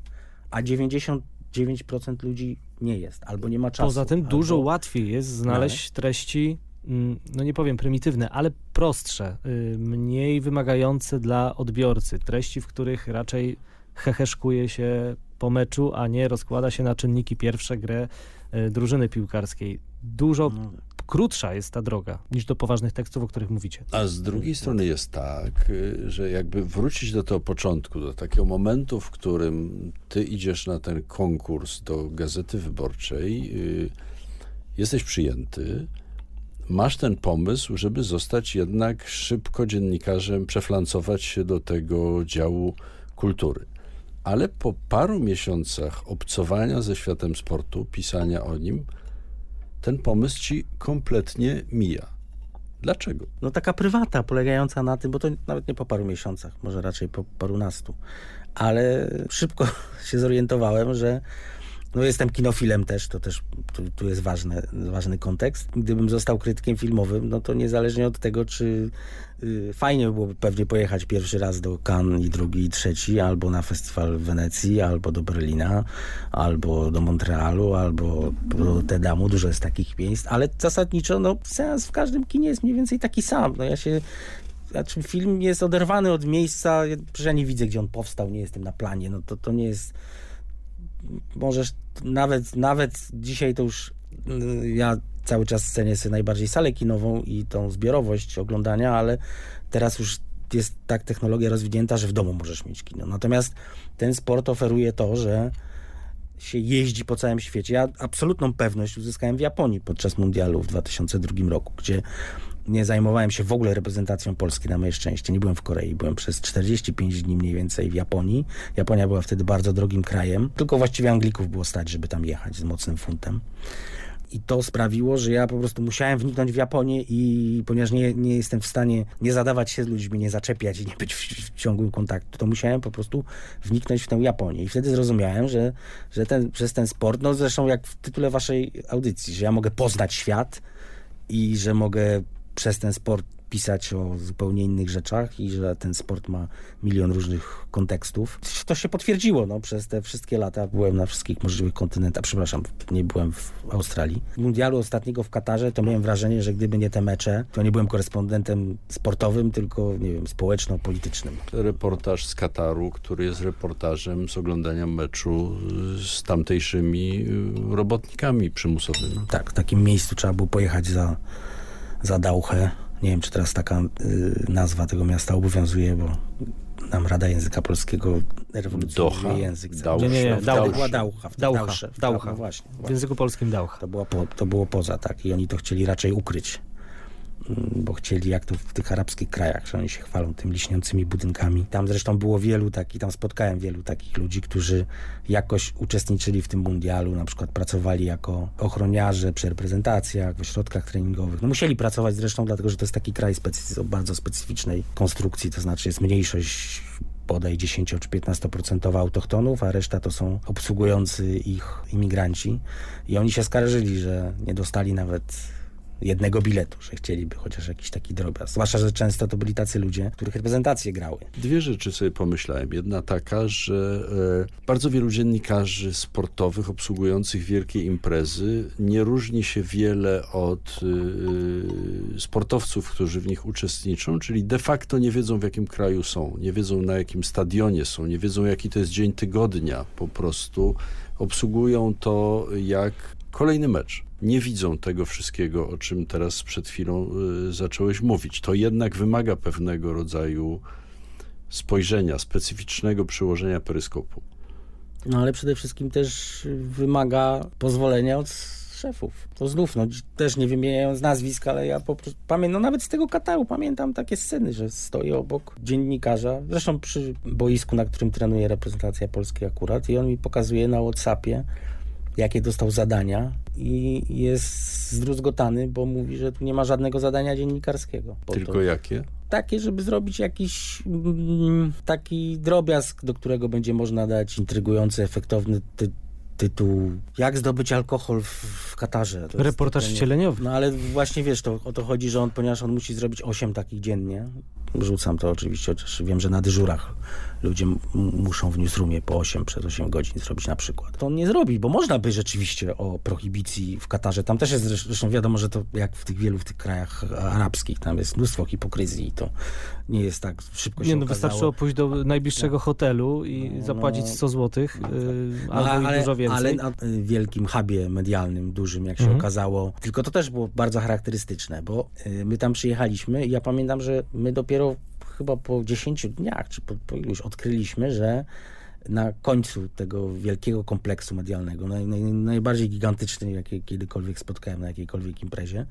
A 90 9% ludzi nie jest, albo nie ma czasu. Poza tym albo... dużo łatwiej jest znaleźć no. treści, mm, no nie powiem prymitywne, ale prostsze, y, mniej wymagające dla odbiorcy. Treści, w których raczej heheszkuje się po meczu, a nie rozkłada się na czynniki pierwsze grę y, drużyny piłkarskiej. Dużo no krótsza jest ta droga niż do poważnych tekstów, o których mówicie. A z drugiej strony jest tak, że jakby wrócić do tego początku, do takiego momentu, w którym ty idziesz na ten konkurs do Gazety Wyborczej, y, jesteś przyjęty, masz ten pomysł, żeby zostać jednak szybko dziennikarzem, przeflancować się do tego działu kultury. ale po paru miesiącach obcowania ze światem sportu, pisania o nim, ten pomysł ci kompletnie mija. Dlaczego? No taka prywata, polegająca na tym, bo to nawet nie po paru miesiącach, może raczej po parunastu, ale szybko się zorientowałem, że no jestem kinofilem też, to też tu, tu jest ważny, ważny kontekst. Gdybym został krytykiem filmowym, no to niezależnie od tego, czy y, fajnie by było pewnie pojechać pierwszy raz do Cannes i drugi i trzeci, albo na festiwal w Wenecji, albo do Berlina, albo do Montrealu, albo do Tedamu, dużo jest takich miejsc, ale zasadniczo no seans w każdym kinie jest mniej więcej taki sam. No ja się znaczy film jest oderwany od miejsca, nie widzę, gdzie on powstał, nie jestem na planie, no to, to nie jest możesz nawet, nawet dzisiaj to już y, ja cały czas cenię sobie najbardziej salę kinową i tą zbiorowość oglądania, ale teraz już jest tak technologia rozwinięta, że w domu możesz mieć kino. Natomiast ten sport oferuje to, że się jeździ po całym świecie. Ja absolutną pewność uzyskałem w Japonii podczas mundialu w 2002 roku, gdzie nie zajmowałem się w ogóle reprezentacją Polski na moje szczęście. Nie byłem w Korei, byłem przez 45 dni mniej więcej w Japonii. Japonia była wtedy bardzo drogim krajem. Tylko właściwie Anglików było stać, żeby tam jechać z mocnym funtem. I to sprawiło, że ja po prostu musiałem wniknąć w Japonię i ponieważ nie, nie jestem w stanie nie zadawać się z ludźmi, nie zaczepiać i nie być w, w ciągłym kontaktu, to musiałem po prostu wniknąć w tę Japonię. I wtedy zrozumiałem, że, że ten, przez ten sport, no zresztą jak w tytule waszej audycji, że ja mogę poznać świat i że mogę przez ten sport pisać o zupełnie innych rzeczach i że ten sport ma milion różnych kontekstów. To się potwierdziło no, przez te wszystkie lata. Byłem na wszystkich możliwych kontynentach. Przepraszam, nie byłem w Australii. W mundialu ostatniego w Katarze to miałem wrażenie, że gdyby nie te mecze, to nie byłem korespondentem sportowym, tylko nie wiem, społeczno-politycznym. Reportaż z Kataru, który jest reportażem z oglądania meczu z tamtejszymi robotnikami przymusowymi. Tak, w takim miejscu trzeba było pojechać za za Dauchę. Nie wiem, czy teraz taka y, nazwa tego miasta obowiązuje, bo nam Rada Języka Polskiego rewolucjonuje język. Daucha. Nie, nie, nie, Daucha. była Daucha. W Daucha, Dausze, w Daucha. No właśnie, w języku polskim Daucha. To, była po, to było poza, tak. I oni to chcieli raczej ukryć. Bo chcieli, jak to w tych arabskich krajach, że oni się chwalą tym liśniącymi budynkami. Tam zresztą było wielu takich, tam spotkałem wielu takich ludzi, którzy jakoś uczestniczyli w tym mundialu, na przykład pracowali jako ochroniarze przy reprezentacjach, w ośrodkach treningowych. No musieli pracować zresztą dlatego, że to jest taki kraj specy o bardzo specyficznej konstrukcji, to znaczy jest mniejszość bodaj 10 czy 15% autochtonów, a reszta to są obsługujący ich imigranci. I oni się skarżyli, że nie dostali nawet jednego biletu, że chcieliby chociaż jakiś taki drobiazg. Zwłaszcza, że często to byli tacy ludzie, których reprezentacje grały. Dwie rzeczy sobie pomyślałem. Jedna taka, że e, bardzo wielu dziennikarzy sportowych obsługujących wielkie imprezy nie różni się wiele od e, sportowców, którzy w nich uczestniczą, czyli de facto nie wiedzą w jakim kraju są, nie wiedzą na jakim stadionie są, nie wiedzą jaki to jest dzień tygodnia. Po prostu obsługują to jak kolejny mecz. Nie widzą tego wszystkiego, o czym teraz przed chwilą y, zacząłeś mówić. To jednak wymaga pewnego rodzaju spojrzenia, specyficznego przyłożenia peryskopu. No ale przede wszystkim też wymaga pozwolenia od szefów. To znów, no też nie wymieniając nazwisk, ale ja po prostu pamiętam, no nawet z tego Kataru pamiętam takie sceny, że stoi obok dziennikarza, zresztą przy boisku, na którym trenuje reprezentacja Polski akurat i on mi pokazuje na Whatsappie, jakie dostał zadania i jest zdruzgotany, bo mówi, że tu nie ma żadnego zadania dziennikarskiego. Tylko to, jakie? Takie, żeby zrobić jakiś mm, taki drobiazg, do którego będzie można dać intrygujący, efektowny ty tytuł Jak zdobyć alkohol w, w Katarze. To Reportaż wcieleniowy. No ale właśnie wiesz, to o to chodzi, że on, ponieważ on musi zrobić 8 takich dziennie, rzucam to oczywiście, chociaż wiem, że na dyżurach ludzie muszą w newsroomie po 8 przez 8 godzin zrobić na przykład. To on nie zrobi, bo można by rzeczywiście o prohibicji w Katarze. Tam też jest zresztą wiadomo, że to jak w tych wielu w tych krajach arabskich, tam jest mnóstwo hipokryzji i to nie jest tak szybko się Nie, no okazało. wystarczyło pójść do najbliższego no. hotelu i no, zapłacić 100 zł no, yy, albo ale, dużo więcej. Ale na y, wielkim hubie medialnym, dużym, jak się mhm. okazało, tylko to też było bardzo charakterystyczne, bo yy, my tam przyjechaliśmy i ja pamiętam, że my dopiero chyba po 10 dniach, czy po, po iluś odkryliśmy, że na końcu tego wielkiego kompleksu medialnego, naj, naj, najbardziej gigantyczny, jakie kiedykolwiek spotkałem na jakiejkolwiek imprezie,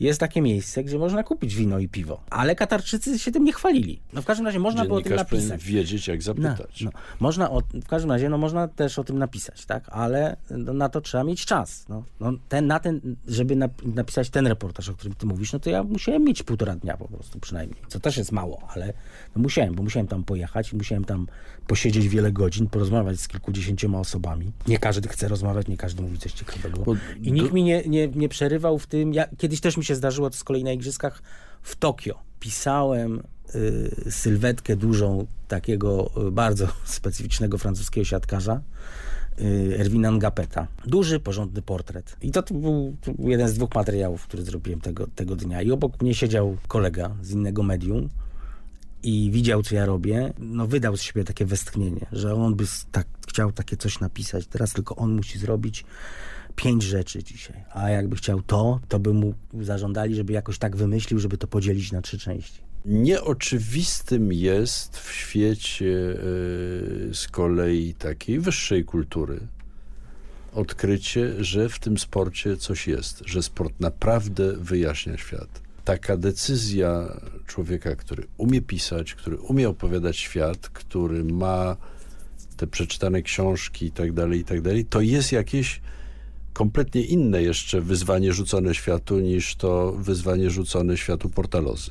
jest takie miejsce, gdzie można kupić wino i piwo. Ale Katarczycy się tym nie chwalili. No w każdym razie można było o tym napisać. wiedzieć, jak zapytać. No, no. Można o, w każdym razie no, można też o tym napisać, tak? Ale no, na to trzeba mieć czas. No, no, ten, na ten, żeby napisać ten reportaż, o którym ty mówisz, no to ja musiałem mieć półtora dnia po prostu przynajmniej. Co też jest mało, ale no, musiałem, bo musiałem tam pojechać, musiałem tam posiedzieć wiele godzin, porozmawiać z kilkudziesięcioma osobami. Nie każdy chce rozmawiać, nie każdy mówi coś ciekawego. I nikt mi nie, nie, nie przerywał w tym. Ja, kiedyś też mi się zdarzyło to z kolei na igrzyskach w Tokio. Pisałem y, sylwetkę dużą takiego y, bardzo specyficznego francuskiego siatkarza. Y, Erwina Ngapeta. Duży, porządny portret. I to, to, był, jeden z dwóch materiałów, który zrobiłem tego, tego dnia. I obok mnie siedział kolega z innego medium i widział, co ja robię. No wydał z siebie takie westchnienie, że on by tak, chciał takie coś napisać. Teraz tylko on musi zrobić pięć rzeczy dzisiaj. A jakby chciał to, to by mu zażądali, żeby jakoś tak wymyślił, żeby to podzielić na trzy części. Nieoczywistym jest w świecie yy, z kolei takiej wyższej kultury odkrycie, że w tym sporcie coś jest, że sport naprawdę wyjaśnia świat. Taka decyzja człowieka, który umie pisać, który umie opowiadać świat, który ma te przeczytane książki i tak dalej, i tak dalej, to jest jakieś kompletnie inne jeszcze wyzwanie rzucone światu niż to wyzwanie rzucone światu portalozy.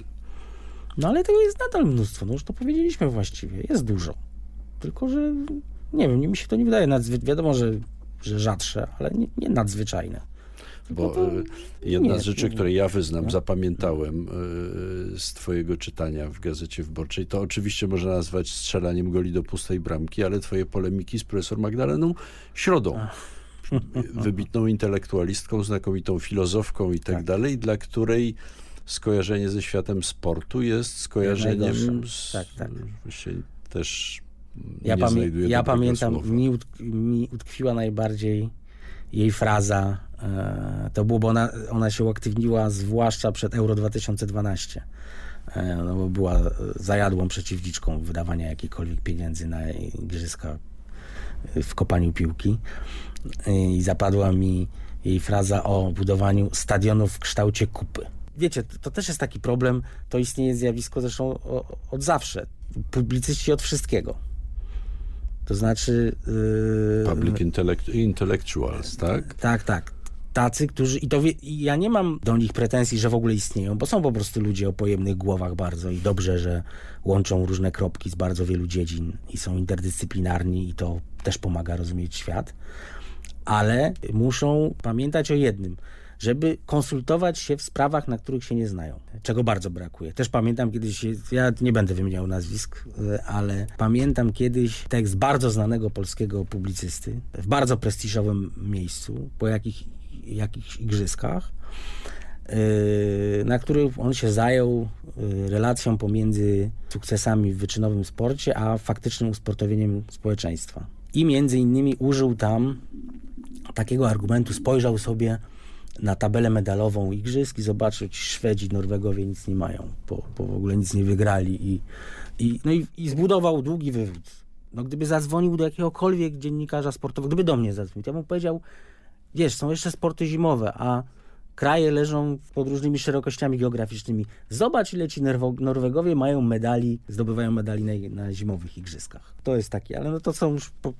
No ale tego jest nadal mnóstwo, no już to powiedzieliśmy właściwie, jest dużo. Tylko, że nie wiem, mi się to nie wydaje nadzwyczajne, wiadomo, że, że rzadsze, ale nie, nie nadzwyczajne. Bo to, e, jedna nie, z rzeczy, które ja wyznam, no. zapamiętałem e, z twojego czytania w Gazecie Wyborczej, to oczywiście można nazwać strzelaniem goli do pustej bramki, ale twoje polemiki z profesor Magdaleną Środą. Ach wybitną intelektualistką, znakomitą filozofką i tak, tak. dalej, dla której skojarzenie ze światem sportu jest skojarzeniem z, tak, tak. też ja, pamię ja pamiętam, mi, utk mi, utkwiła najbardziej jej fraza, e, to było, bo ona, ona się uaktywniła zwłaszcza przed Euro 2012, e, no bo była zajadłą przeciwniczką wydawania jakichkolwiek pieniędzy na igrzyska w kopaniu piłki i zapadła mi jej fraza o budowaniu stadionów w kształcie kupy. Wiecie, to, to też jest taki problem, to istnieje zjawisko zresztą od zawsze. Publicyści od wszystkiego. To znaczy... Yy, Public intellect intellectuals, tak? Tak, tak. Tacy, którzy... I to wie, ja nie mam do nich pretensji, że w ogóle istnieją, bo są po prostu ludzie o pojemnych głowach bardzo i dobrze, że łączą różne kropki z bardzo wielu dziedzin i są interdyscyplinarni i to też pomaga rozumieć świat ale muszą pamiętać o jednym żeby konsultować się w sprawach, na których się nie znają, czego bardzo brakuje. Też pamiętam kiedyś, ja nie będę wymieniał nazwisk, ale pamiętam kiedyś tekst bardzo znanego polskiego publicysty w bardzo prestiżowym miejscu, po jakich, jakichś igrzyskach, yy, na których on się zajął yy, relacją pomiędzy sukcesami w wyczynowym sporcie, a faktycznym usportowieniem społeczeństwa. I między innymi użył tam takiego argumentu spojrzał sobie na tabelę medalową igrzysk i zobaczył, ci Szwedzi, Norwegowie nic nie mają, bo, bo w ogóle nic nie wygrali i, i, no i, i zbudował długi wywód. No gdyby zadzwonił do jakiegokolwiek dziennikarza sportowego, gdyby do mnie zadzwonił, ja mu powiedział, wiesz, są jeszcze sporty zimowe, a kraje leżą pod różnymi szerokościami geograficznymi. Zobacz, ile ci Norwegowie mają medali, zdobywają medali na, na zimowych igrzyskach. To jest taki, ale no to są już po,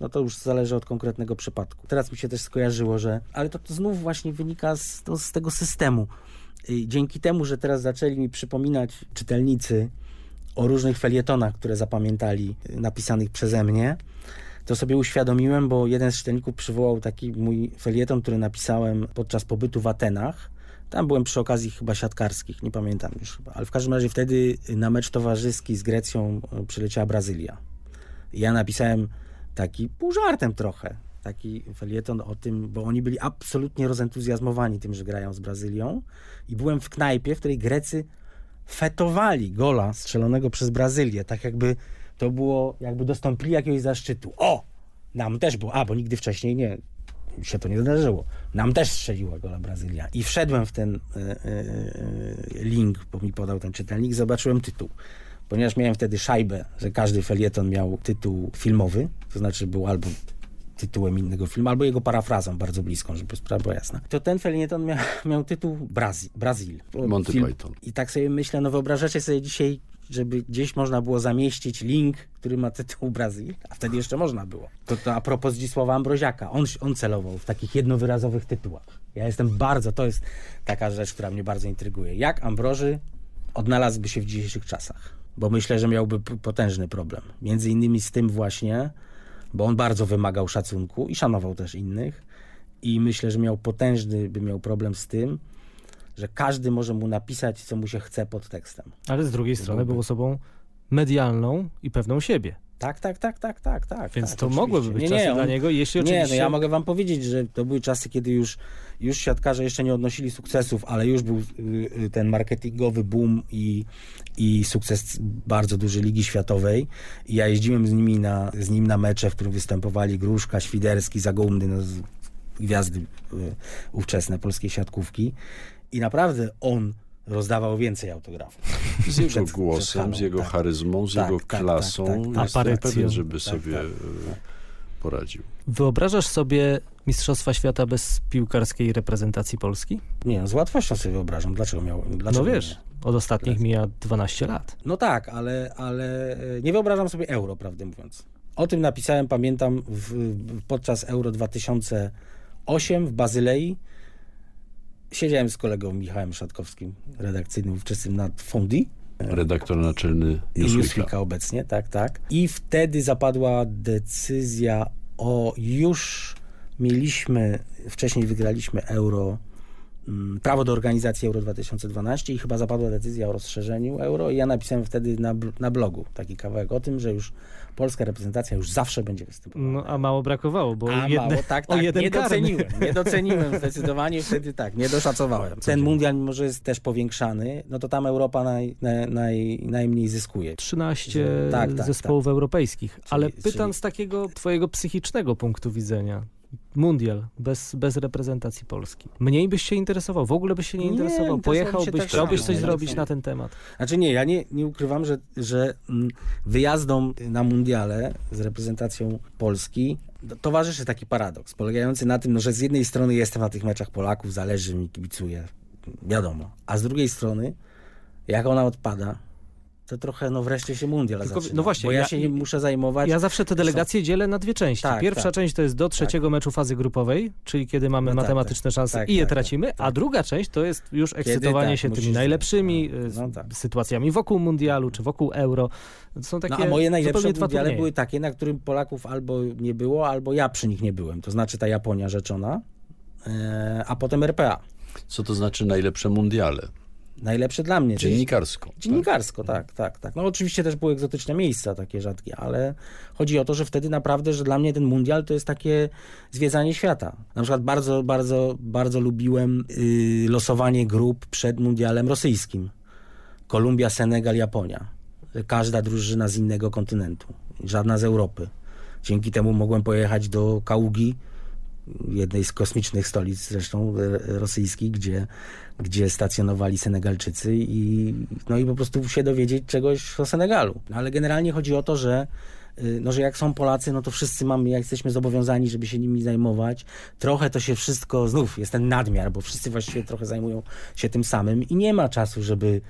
no to już zależy od konkretnego przypadku. Teraz mi się też skojarzyło, że, ale to, to znów właśnie wynika z, to, z tego systemu. Dzięki temu, że teraz zaczęli mi przypominać czytelnicy o różnych felietonach, które zapamiętali, y, napisanych przeze mnie, to sobie uświadomiłem, bo jeden z czytelników przywołał taki mój felieton, który napisałem podczas pobytu w Atenach. Tam byłem przy okazji chyba siatkarskich, nie pamiętam już chyba, ale w każdym razie wtedy na mecz towarzyski z Grecją y, przyleciała Brazylia. Ja napisałem taki pół żartem trochę, taki felieton o tym, bo oni byli absolutnie rozentuzjazmowani tym, że grają z Brazylią i byłem w knajpie, w której Grecy fetowali gola strzelonego przez Brazylię, tak jakby to było, jakby dostąpili jakiegoś zaszczytu. O! Nam też było, a bo nigdy wcześniej nie, się to nie zdarzyło. Nam też strzeliła gola Brazylia. I wszedłem w ten y, y, link, bo mi podał ten czytelnik, zobaczyłem tytuł. Ponieważ miałem wtedy szajbę, że każdy felieton miał tytuł filmowy, to znaczy był albo tytułem innego filmu, albo jego parafrazą bardzo bliską, żeby sprawa była jasna. To ten felieton miał, miał tytuł Brazi, Brazil. Monty Film. Python. I tak sobie myślę, no wyobrażacie sobie dzisiaj, żeby gdzieś można było zamieścić link, który ma tytuł Brazil, a wtedy jeszcze można było. To, to a propos Zdzisława Ambroziaka, on, on celował w takich jednowyrazowych tytułach. Ja jestem bardzo, to jest taka rzecz, która mnie bardzo intryguje. Jak Ambroży odnalazłby się w dzisiejszych czasach? Bo myślę, że miałby potężny problem. Między innymi z tym właśnie, bo on bardzo wymagał szacunku i szanował też innych. I myślę, że miał potężny, by miał problem z tym, że każdy może mu napisać, co mu się chce pod tekstem. Ale z drugiej strony był osobą medialną i pewną siebie. Tak, tak, tak, tak, tak, tak. Więc tak, to oczywiście. mogłyby być nie, czasy nie, dla niego, jeśli Nie, oczywiście... no ja mogę wam powiedzieć, że to były czasy, kiedy już, już siatkarze jeszcze nie odnosili sukcesów, ale już był y, y, ten marketingowy boom i, i sukces bardzo duży Ligi Światowej. I ja jeździłem z nimi na, z nim na mecze, w których występowali Gruszka, Świderski, Zagumny, no, gwiazdy y, ówczesne polskiej siatkówki. I naprawdę on rozdawał więcej autografów. Z jego Przed- przed głosem, halą, z jego tak. charyzmą, z Tak, jego tak, tak, klasą. tak, tak. Jestem Aparycją. pewien, żeby Tak, sobie tak. e, poradził. Wyobrażasz sobie Mistrzostwa Świata bez piłkarskiej reprezentacji Polski? Nie, no, z łatwością sobie wyobrażam. Dlaczego miał? Dlaczego no wiesz, nie? od ostatnich mija 12 lat. No tak, ale, ale e, nie wyobrażam sobie euro, prawdę mówiąc. O tym napisałem, pamiętam, w- podczas Euro 2008 w Bazylei. Siedziałem z kolegą Michałem Szatkowskim, redakcyjnym ówczesnym na Fondi. Redaktor naczelny Newsweeka. Obecnie, tak, tak. I wtedy zapadła decyzja o już mieliśmy, wcześniej wygraliśmy euro, mm, prawo do organizacji Euro 2012 i chyba zapadła decyzja o rozszerzeniu euro i ja napisałem wtedy na, na blogu taki kawałek o tym, że już polska reprezentacja już zawsze będzie występowała. No a mało brakowało, bo A jedne, mało, tak, o tak, jeden nie karny. doceniłem, nie doceniłem zdecydowanie, wtedy tak, nie doszacowałem. Ten mundial, mimo że jest też powiększany, no to tam Europa naj, naj, naj, najmniej zyskuje. 13 Tak, tak, zespołów europejskich. Ale pytam czyli- z takiego twojego psychicznego punktu widzenia. Mundial bez, bez reprezentacji Polski. Mniej byś się interesował, w ogóle byś się nie Nie, interesował. interesował Pojechałbyś, tak chciałbyś coś nie? zrobić Nie. na ten temat. Znaczy nie, ja nie, nie ukrywam, że, że mm, wyjazdom na mundiale z reprezentacją Polski to- towarzyszy taki paradoks, polegający na tym, no, że z jednej strony jestem na tych meczach Polaków, zależy mi, kibicuję, wiadomo, a z drugiej strony, jak ona odpada, to trochę, no wreszcie się mundial Tylko- zaczyna, no właśnie, bo ja, ja- się nie muszę zajmować. Ja zawsze te delegacje dzielę na dwie części. Tak, Pierwsza tak. część to jest do trzeciego meczu fazy grupowej, czyli kiedy mamy No tak, matematyczne tak. szanse Tak, i je tak, tracimy, a druga część to jest już Kiedy ekscytowanie tak, się tymi najlepszymi y, No tak. sytuacjami wokół mundialu czy wokół euro. To są takie No, a moje najlepsze mundiale były takie, na którym Polaków albo nie było, albo ja przy nich nie byłem. To znaczy ta Japonia rzeczona, e, a potem RPA. Co to znaczy najlepsze mundiale? Najlepsze dla mnie. Dziennikarsko. Dziennikarsko, tak, tak, tak. No oczywiście też były egzotyczne miejsca, takie rzadkie, ale chodzi o to, że wtedy naprawdę, że dla mnie ten mundial to jest takie zwiedzanie świata. Na przykład bardzo, bardzo, bardzo lubiłem y, losowanie grup przed mundialem rosyjskim. Kolumbia, Senegal, Japonia. Każda drużyna z innego kontynentu, żadna z Europy. Dzięki temu mogłem pojechać do Kaługi, jednej z kosmicznych stolic zresztą e, rosyjskich, gdzie, gdzie stacjonowali Senegalczycy i, no i po prostu się dowiedzieć czegoś o Senegalu. No, ale generalnie chodzi o to, że y, no, że jak są Polacy, no to wszyscy mamy, jak jesteśmy zobowiązani, żeby się nimi zajmować. Trochę to się wszystko, znów jest ten nadmiar, bo wszyscy właściwie trochę zajmują się tym samym i nie ma czasu, żeby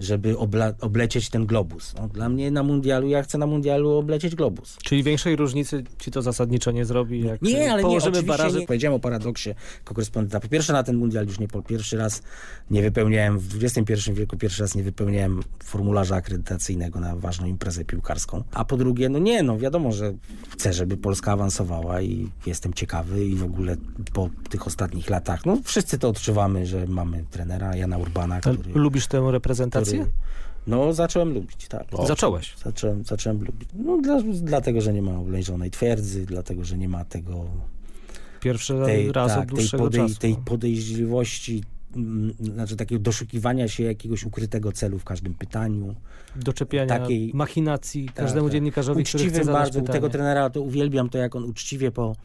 żeby oblecieć ten globus. No, dla mnie na mundialu, ja chcę na mundialu oblecieć globus. Czyli większej różnicy ci to zasadniczo nie zrobi, jak Nie, ale nie, położymy baraże. nie. Powiedziałem o paradoksie korespondenta. Po pierwsze na ten mundial już nie po pierwszy raz nie wypełniałem, w XXI wieku pierwszy raz nie wypełniałem formularza akredytacyjnego na ważną imprezę piłkarską. A po drugie, no nie, no wiadomo, że chcę, żeby Polska awansowała i jestem ciekawy i w ogóle po tych ostatnich latach, no wszyscy to odczuwamy, że mamy trenera Jana Urbana, który... Lubisz tę reprezentację? który no, zacząłem lubić, tak. Zacząłeś. Zacząłem, zacząłem lubić. No, dla, dlatego, że nie ma oblężonej twierdzy, dlatego, że nie ma tego Pierwszy tej, raz od tak, tej, dłuższego podej, czasu. tej podejrzliwości, znaczy takiego doszukiwania się jakiegoś ukrytego celu w każdym pytaniu. Doczepiania takiej- machinacji Tak, każdemu tak. dziennikarzowi, który chce bardzo, pytanie. tego trenera to uwielbiam to, jak on uczciwie po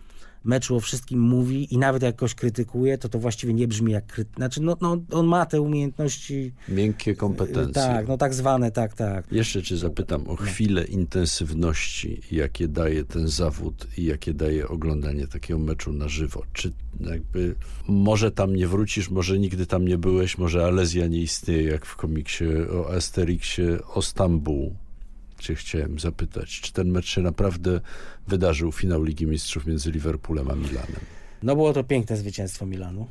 meczu o wszystkim mówi i nawet jak kogoś krytykuje, to to właściwie nie brzmi jak krytyk. Znaczy, no, no, on ma te umiejętności... Miękkie kompetencje. Tak, no tak zwane, tak, tak. Jeszcze cię zapytam o chwilę intensywności, jakie daje ten zawód i jakie daje oglądanie takiego meczu na żywo. Czy jakby może tam nie wrócisz, może nigdy tam nie byłeś, może Alezja nie istnieje, jak w komiksie o Asterixie, o Stambuł cię chciałem zapytać, czy ten mecz się naprawdę wydarzył, finał Ligi Mistrzów między Liverpoolem a Milanem? No było to piękne zwycięstwo Milanu.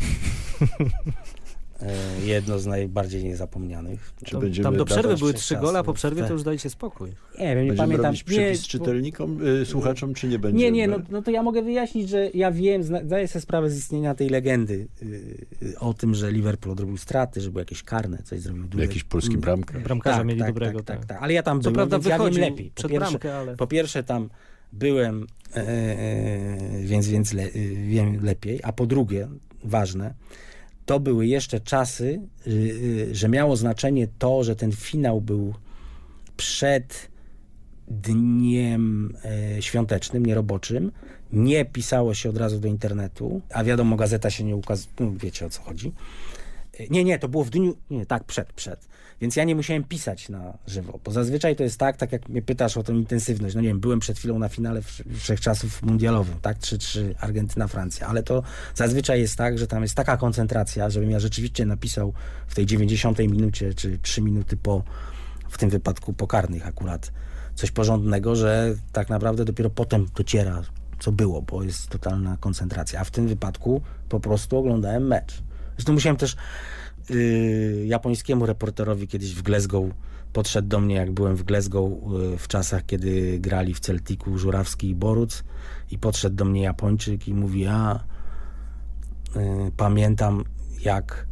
E, jedno z najbardziej niezapomnianych. Czy tam, tam do przerwy były trzy gole, a po przerwie to już dajcie spokój. Nie wiem, nie pamiętam. robić przepis nie, czytelnikom, y, słuchaczom, czy nie będzie? Nie, nie, no, no, to ja mogę wyjaśnić, że ja wiem, zdaję sobie sprawę z istnienia tej legendy y, o tym, że Liverpool odrobił straty, że były jakieś karne, coś zrobił. Duże. Jakiś polski bramka. Bramkarza tak, mieli tak, dobrego. Tak, tak, tak, ale ja tam Co byłem, prawda więc ja lepiej. Po przed pierwsze, bramkę, ale... po pierwsze tam byłem, e, e, więc, więc le, wiem lepiej, a po drugie, ważne, to były jeszcze czasy, że miało znaczenie to, że ten finał był przed dniem świątecznym, nieroboczym. Nie pisało się od razu do internetu, a wiadomo, gazeta się nie ukazuje, no, wiecie o co chodzi. Nie, nie, to było w dniu, nie, tak, przed, przed. Więc ja nie musiałem pisać na żywo, bo zazwyczaj to jest tak, tak jak mnie pytasz o tę intensywność. No nie wiem, byłem przed chwilą na finale wszechczasów mundialowym, tak? 3-3 Argentyna, Francja, ale to zazwyczaj jest tak, że tam jest taka koncentracja, żebym ja rzeczywiście napisał w tej 90 minucie, czy 3 minuty po, w tym wypadku pokarnych akurat, coś porządnego, że tak naprawdę dopiero potem dociera, co było, bo jest totalna koncentracja. A w tym wypadku po prostu oglądałem mecz. Zresztą musiałem też yy, japońskiemu reporterowi kiedyś w Glasgow podszedł do mnie, jak byłem w Glasgow yy, w czasach, kiedy grali w Celticu Żurawski i Boruc i podszedł do mnie Japończyk i mówi, a yy, pamiętam jak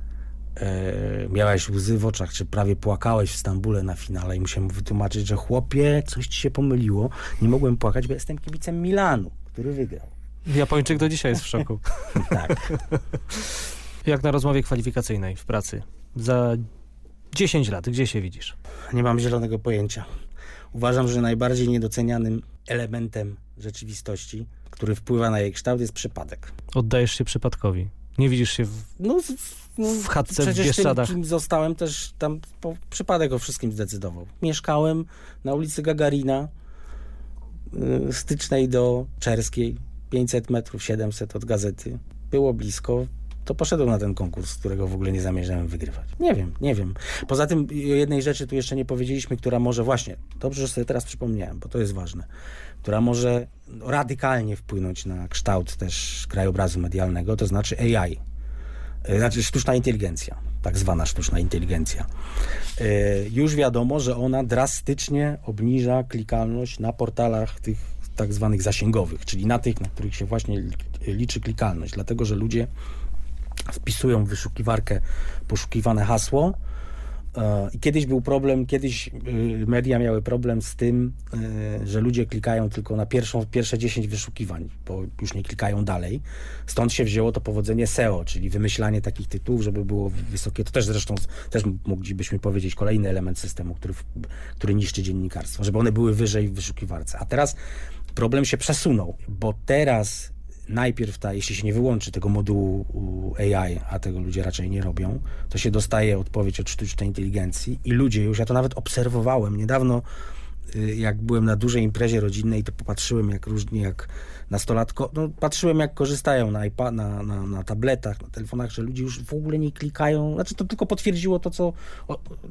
yy, miałeś łzy w oczach, czy prawie płakałeś w Stambule na finale i musiałem mu wytłumaczyć, że chłopie, coś ci się pomyliło. Nie mogłem płakać, bo jestem kibicem Milanu, który wygrał. Japończyk do dzisiaj jest w szoku. tak. Jak na rozmowie kwalifikacyjnej w pracy. Za 10 lat, gdzie się widzisz? Nie mam zielonego pojęcia. Uważam, że najbardziej niedocenianym elementem rzeczywistości, który wpływa na jej kształt, jest przypadek. Oddajesz się przypadkowi. Nie widzisz się w, no, no, w chatce w Bieszczadach. Tym, kim zostałem też tam, po, przypadek o wszystkim zdecydował. Mieszkałem na ulicy Gagarina, y, stycznej do Czerskiej, 500 metrów, 700 od gazety. Było blisko, to poszedłem na ten konkurs, którego w ogóle nie zamierzałem wygrywać. Nie wiem, nie wiem. Poza tym o jednej rzeczy tu jeszcze nie powiedzieliśmy, która może właśnie, dobrze, że sobie teraz przypomniałem, bo to jest ważne, która może radykalnie wpłynąć na kształt też krajobrazu medialnego, to znaczy AI, znaczy sztuczna inteligencja, tak zwana sztuczna inteligencja. Już wiadomo, że ona drastycznie obniża klikalność na portalach tych tak zwanych zasięgowych, czyli na tych, na których się właśnie liczy klikalność, dlatego że ludzie wpisują w wyszukiwarkę poszukiwane hasło. I kiedyś był problem, kiedyś media miały problem z tym, że ludzie klikają tylko na pierwszą, pierwsze 10 wyszukiwań, bo już nie klikają dalej. Stąd się wzięło to powodzenie SEO, czyli wymyślanie takich tytułów, żeby było wysokie. To też zresztą też moglibyśmy powiedzieć kolejny element systemu, który, który niszczy dziennikarstwo, żeby one były wyżej w wyszukiwarce. A teraz problem się przesunął, bo teraz najpierw ta, jeśli się nie wyłączy tego modułu AI, a tego ludzie raczej nie robią, to się dostaje odpowiedź od sztucznej inteligencji i ludzie już, ja to nawet obserwowałem niedawno, jak byłem na dużej imprezie rodzinnej, to popatrzyłem jak różnie, jak nastolatko, no patrzyłem jak korzystają na, iPad, na, na, na tabletach, na telefonach, że ludzie już w ogóle nie klikają, znaczy to tylko potwierdziło to, co,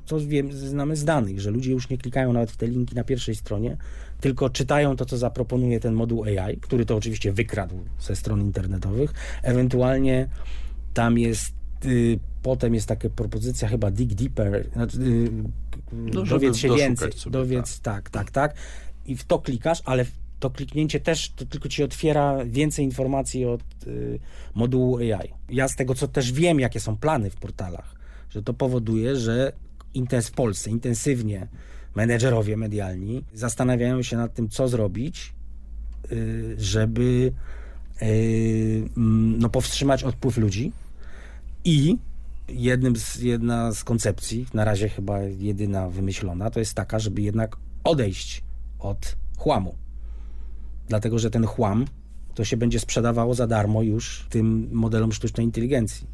co wiem, znamy z danych, że ludzie już nie klikają nawet w te linki na pierwszej stronie, tylko czytają to, co zaproponuje ten moduł AI, który to oczywiście wykradł ze stron internetowych. Ewentualnie tam jest y, potem jest taka propozycja chyba dig deeper, znaczy, y, no, dowiedz się więcej, sobie, dowiedz, tak. tak, tak, tak i w to klikasz, ale to kliknięcie też to tylko ci otwiera więcej informacji od y, modułu AI. Ja z tego, co też wiem, jakie są plany w portalach, że to powoduje, że intens w Polsce intensywnie menedżerowie medialni zastanawiają się nad tym, co zrobić, y, żeby y, no, powstrzymać odpływ ludzi i jednym z, jedna z koncepcji, na razie chyba jedyna wymyślona, to jest taka, żeby jednak odejść od chłamu. Dlatego, że ten chłam to się będzie sprzedawało za darmo już tym modelom sztucznej inteligencji.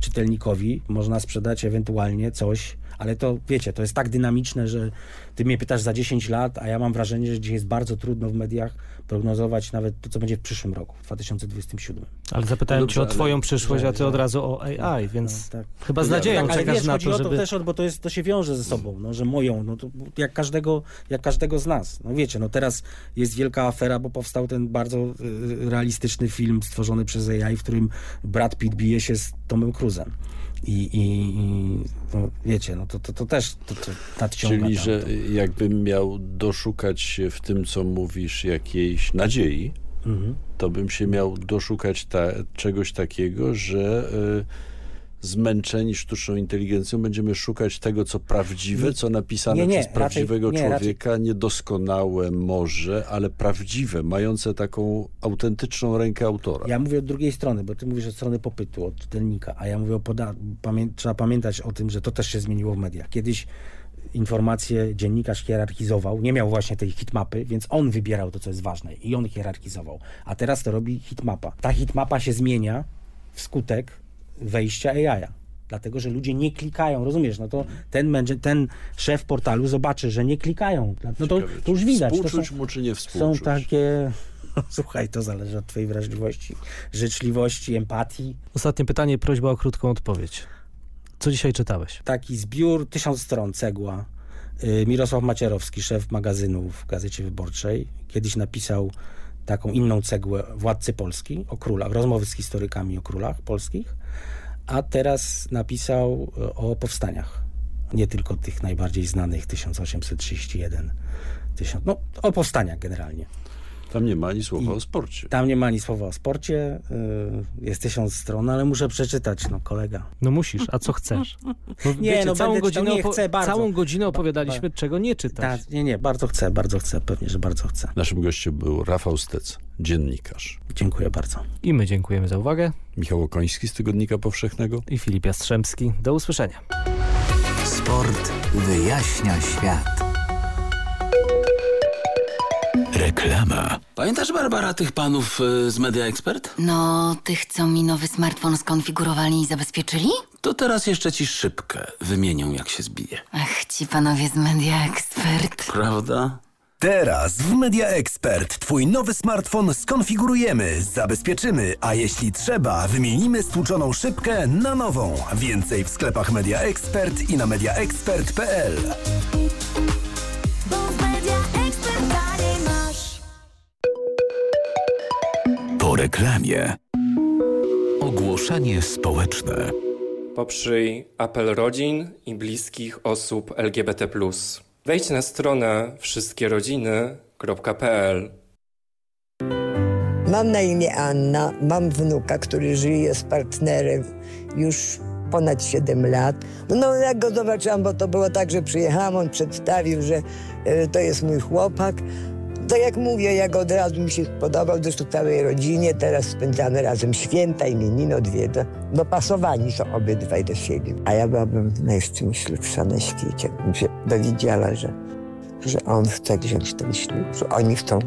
Czytelnikowi można sprzedać ewentualnie coś, ale to wiecie, to jest tak dynamiczne, że ty mnie pytasz za 10 lat, a ja mam wrażenie, że dzisiaj jest bardzo trudno w mediach prognozować nawet to, co będzie w przyszłym roku, w 2027. Ale zapytałem No cię o twoją ale- przyszłość, a ty od razu o AI, więc tak. chyba z nadzieją tak, ale czekasz wiesz, na to, o to żeby... też, bo to, jest, to się wiąże ze sobą, no, że moją, no to jak każdego, jak każdego z nas. No wiecie, no teraz jest wielka afera, bo powstał ten bardzo y, realistyczny film stworzony przez AI, w którym Brad Pitt bije się z Tomem Cruzem. I, i, i no, wiecie, no to, to, to też to, to nadciąga. Czyli, tam że to. jakbym miał doszukać się w tym, co mówisz, jakiejś nadziei, Mhm. to bym się miał doszukać ta, czegoś takiego, że y, zmęczeni sztuczną inteligencją będziemy szukać tego, co prawdziwe, Nie- co napisane nie, nie, przez raczej- prawdziwego nie, raczej- człowieka, niedoskonałe może, ale prawdziwe, mające taką autentyczną rękę autora. Ja mówię od drugiej strony, bo ty mówisz od strony popytu, od czytelnika, a ja mówię o poda- pamię- trzeba pamiętać o tym, że to też się zmieniło w mediach. Kiedyś informacje dziennikarz hierarchizował, nie miał właśnie tej hitmapy, więc on wybierał to, co jest ważne i on hierarchizował. A teraz to robi hitmapa. Ta hitmapa się zmienia wskutek wejścia AI. Dlatego, że ludzie nie klikają, rozumiesz? No to ten, ten szef portalu zobaczy, że nie klikają. No to, to już widać. To Współczuć są, mu, czy nie są współczuć? takie... Słuchaj, to zależy od twojej wrażliwości, życzliwości, empatii. Ostatnie pytanie, prośba o krótką odpowiedź. Co dzisiaj czytałeś? Taki zbiór, tysiąc stron, cegła. Y, Mirosław Macierowski, szef magazynu w Gazecie Wyborczej, kiedyś napisał taką inną cegłę Władcy Polski o królach, rozmowy z historykami o królach polskich, a teraz napisał y, o powstaniach. Nie tylko tych najbardziej znanych, 1831, 1000, no o powstaniach generalnie. Tam nie ma ani słowa I- o sporcie. Tam nie ma ani słowa o sporcie, y, jest tysiąc stron, ale muszę przeczytać, no kolega. No musisz, a co chcesz? Bo Nie, wiecie, no całą, godzinę nie chcę bardzo. całą godzinę opowiadaliśmy, ba- czego nie czytać. Tak, nie, nie, bardzo chcę, bardzo chcę, pewnie, że bardzo chcę. Naszym gościem był Rafał Stec, dziennikarz. Dziękuję bardzo. I my dziękujemy za uwagę. Michał Okoński z Tygodnika Powszechnego. I Filip Jastrzębski. Do usłyszenia. Sport wyjaśnia świat. Reklama. Pamiętasz, Barbara, tych panów y, z Media Expert? No, tych, co mi nowy smartfon skonfigurowali i zabezpieczyli? To teraz jeszcze ci szybkę wymienią, jak się zbije. Ach, ci panowie z Media Expert. Prawda? Teraz w Media Expert Twój nowy smartfon skonfigurujemy, zabezpieczymy, a jeśli trzeba, wymienimy stłuczoną szybkę na nową. Więcej w sklepach Media Expert i na mediaexpert.pl. Po reklamie. Ogłoszenie społeczne. Poprzyj apel rodzin i bliskich osób LGBT. Wejdź na stronę wszystkierodziny.pl. Mam na imię Anna, mam wnuka, który żyje z partnerem już ponad 7 lat. No jak go zobaczyłam, bo to było tak, że przyjechałam, on przedstawił, że e, to jest mój chłopak. To jak mówię, jak od razu mi się spodobał, zresztą całej rodzinie, teraz spędzamy razem święta, imieniny, odwiedza. Dopasowani są obydwaj do siebie. A ja byłabym najszczęśliwsza na świecie, bym się dowiedziała, że, że on chce wziąć ten ślub, że oni chcą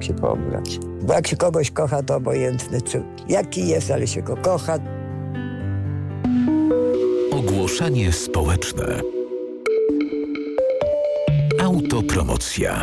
się pobrać. Bo jak się kogoś kocha, to obojętne, czy jaki jest, ale się go kocha. Ogłoszenie społeczne. Autopromocja.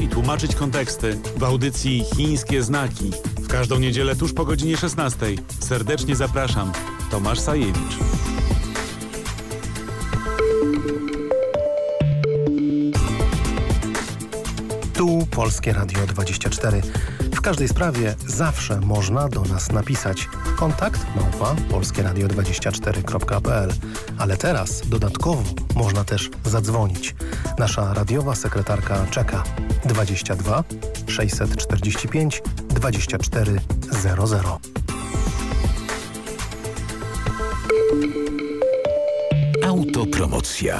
i tłumaczyć konteksty w audycji Chińskie Znaki. W każdą niedzielę tuż po godzinie 16. Serdecznie zapraszam. Tomasz Sajewicz. Tu Polskie Radio 24. Każdej sprawie zawsze można do nas napisać. Kontakt małpa polskieradio24.pl Ale teraz dodatkowo można też zadzwonić. Nasza radiowa sekretarka czeka 22 645 2400. Autopromocja.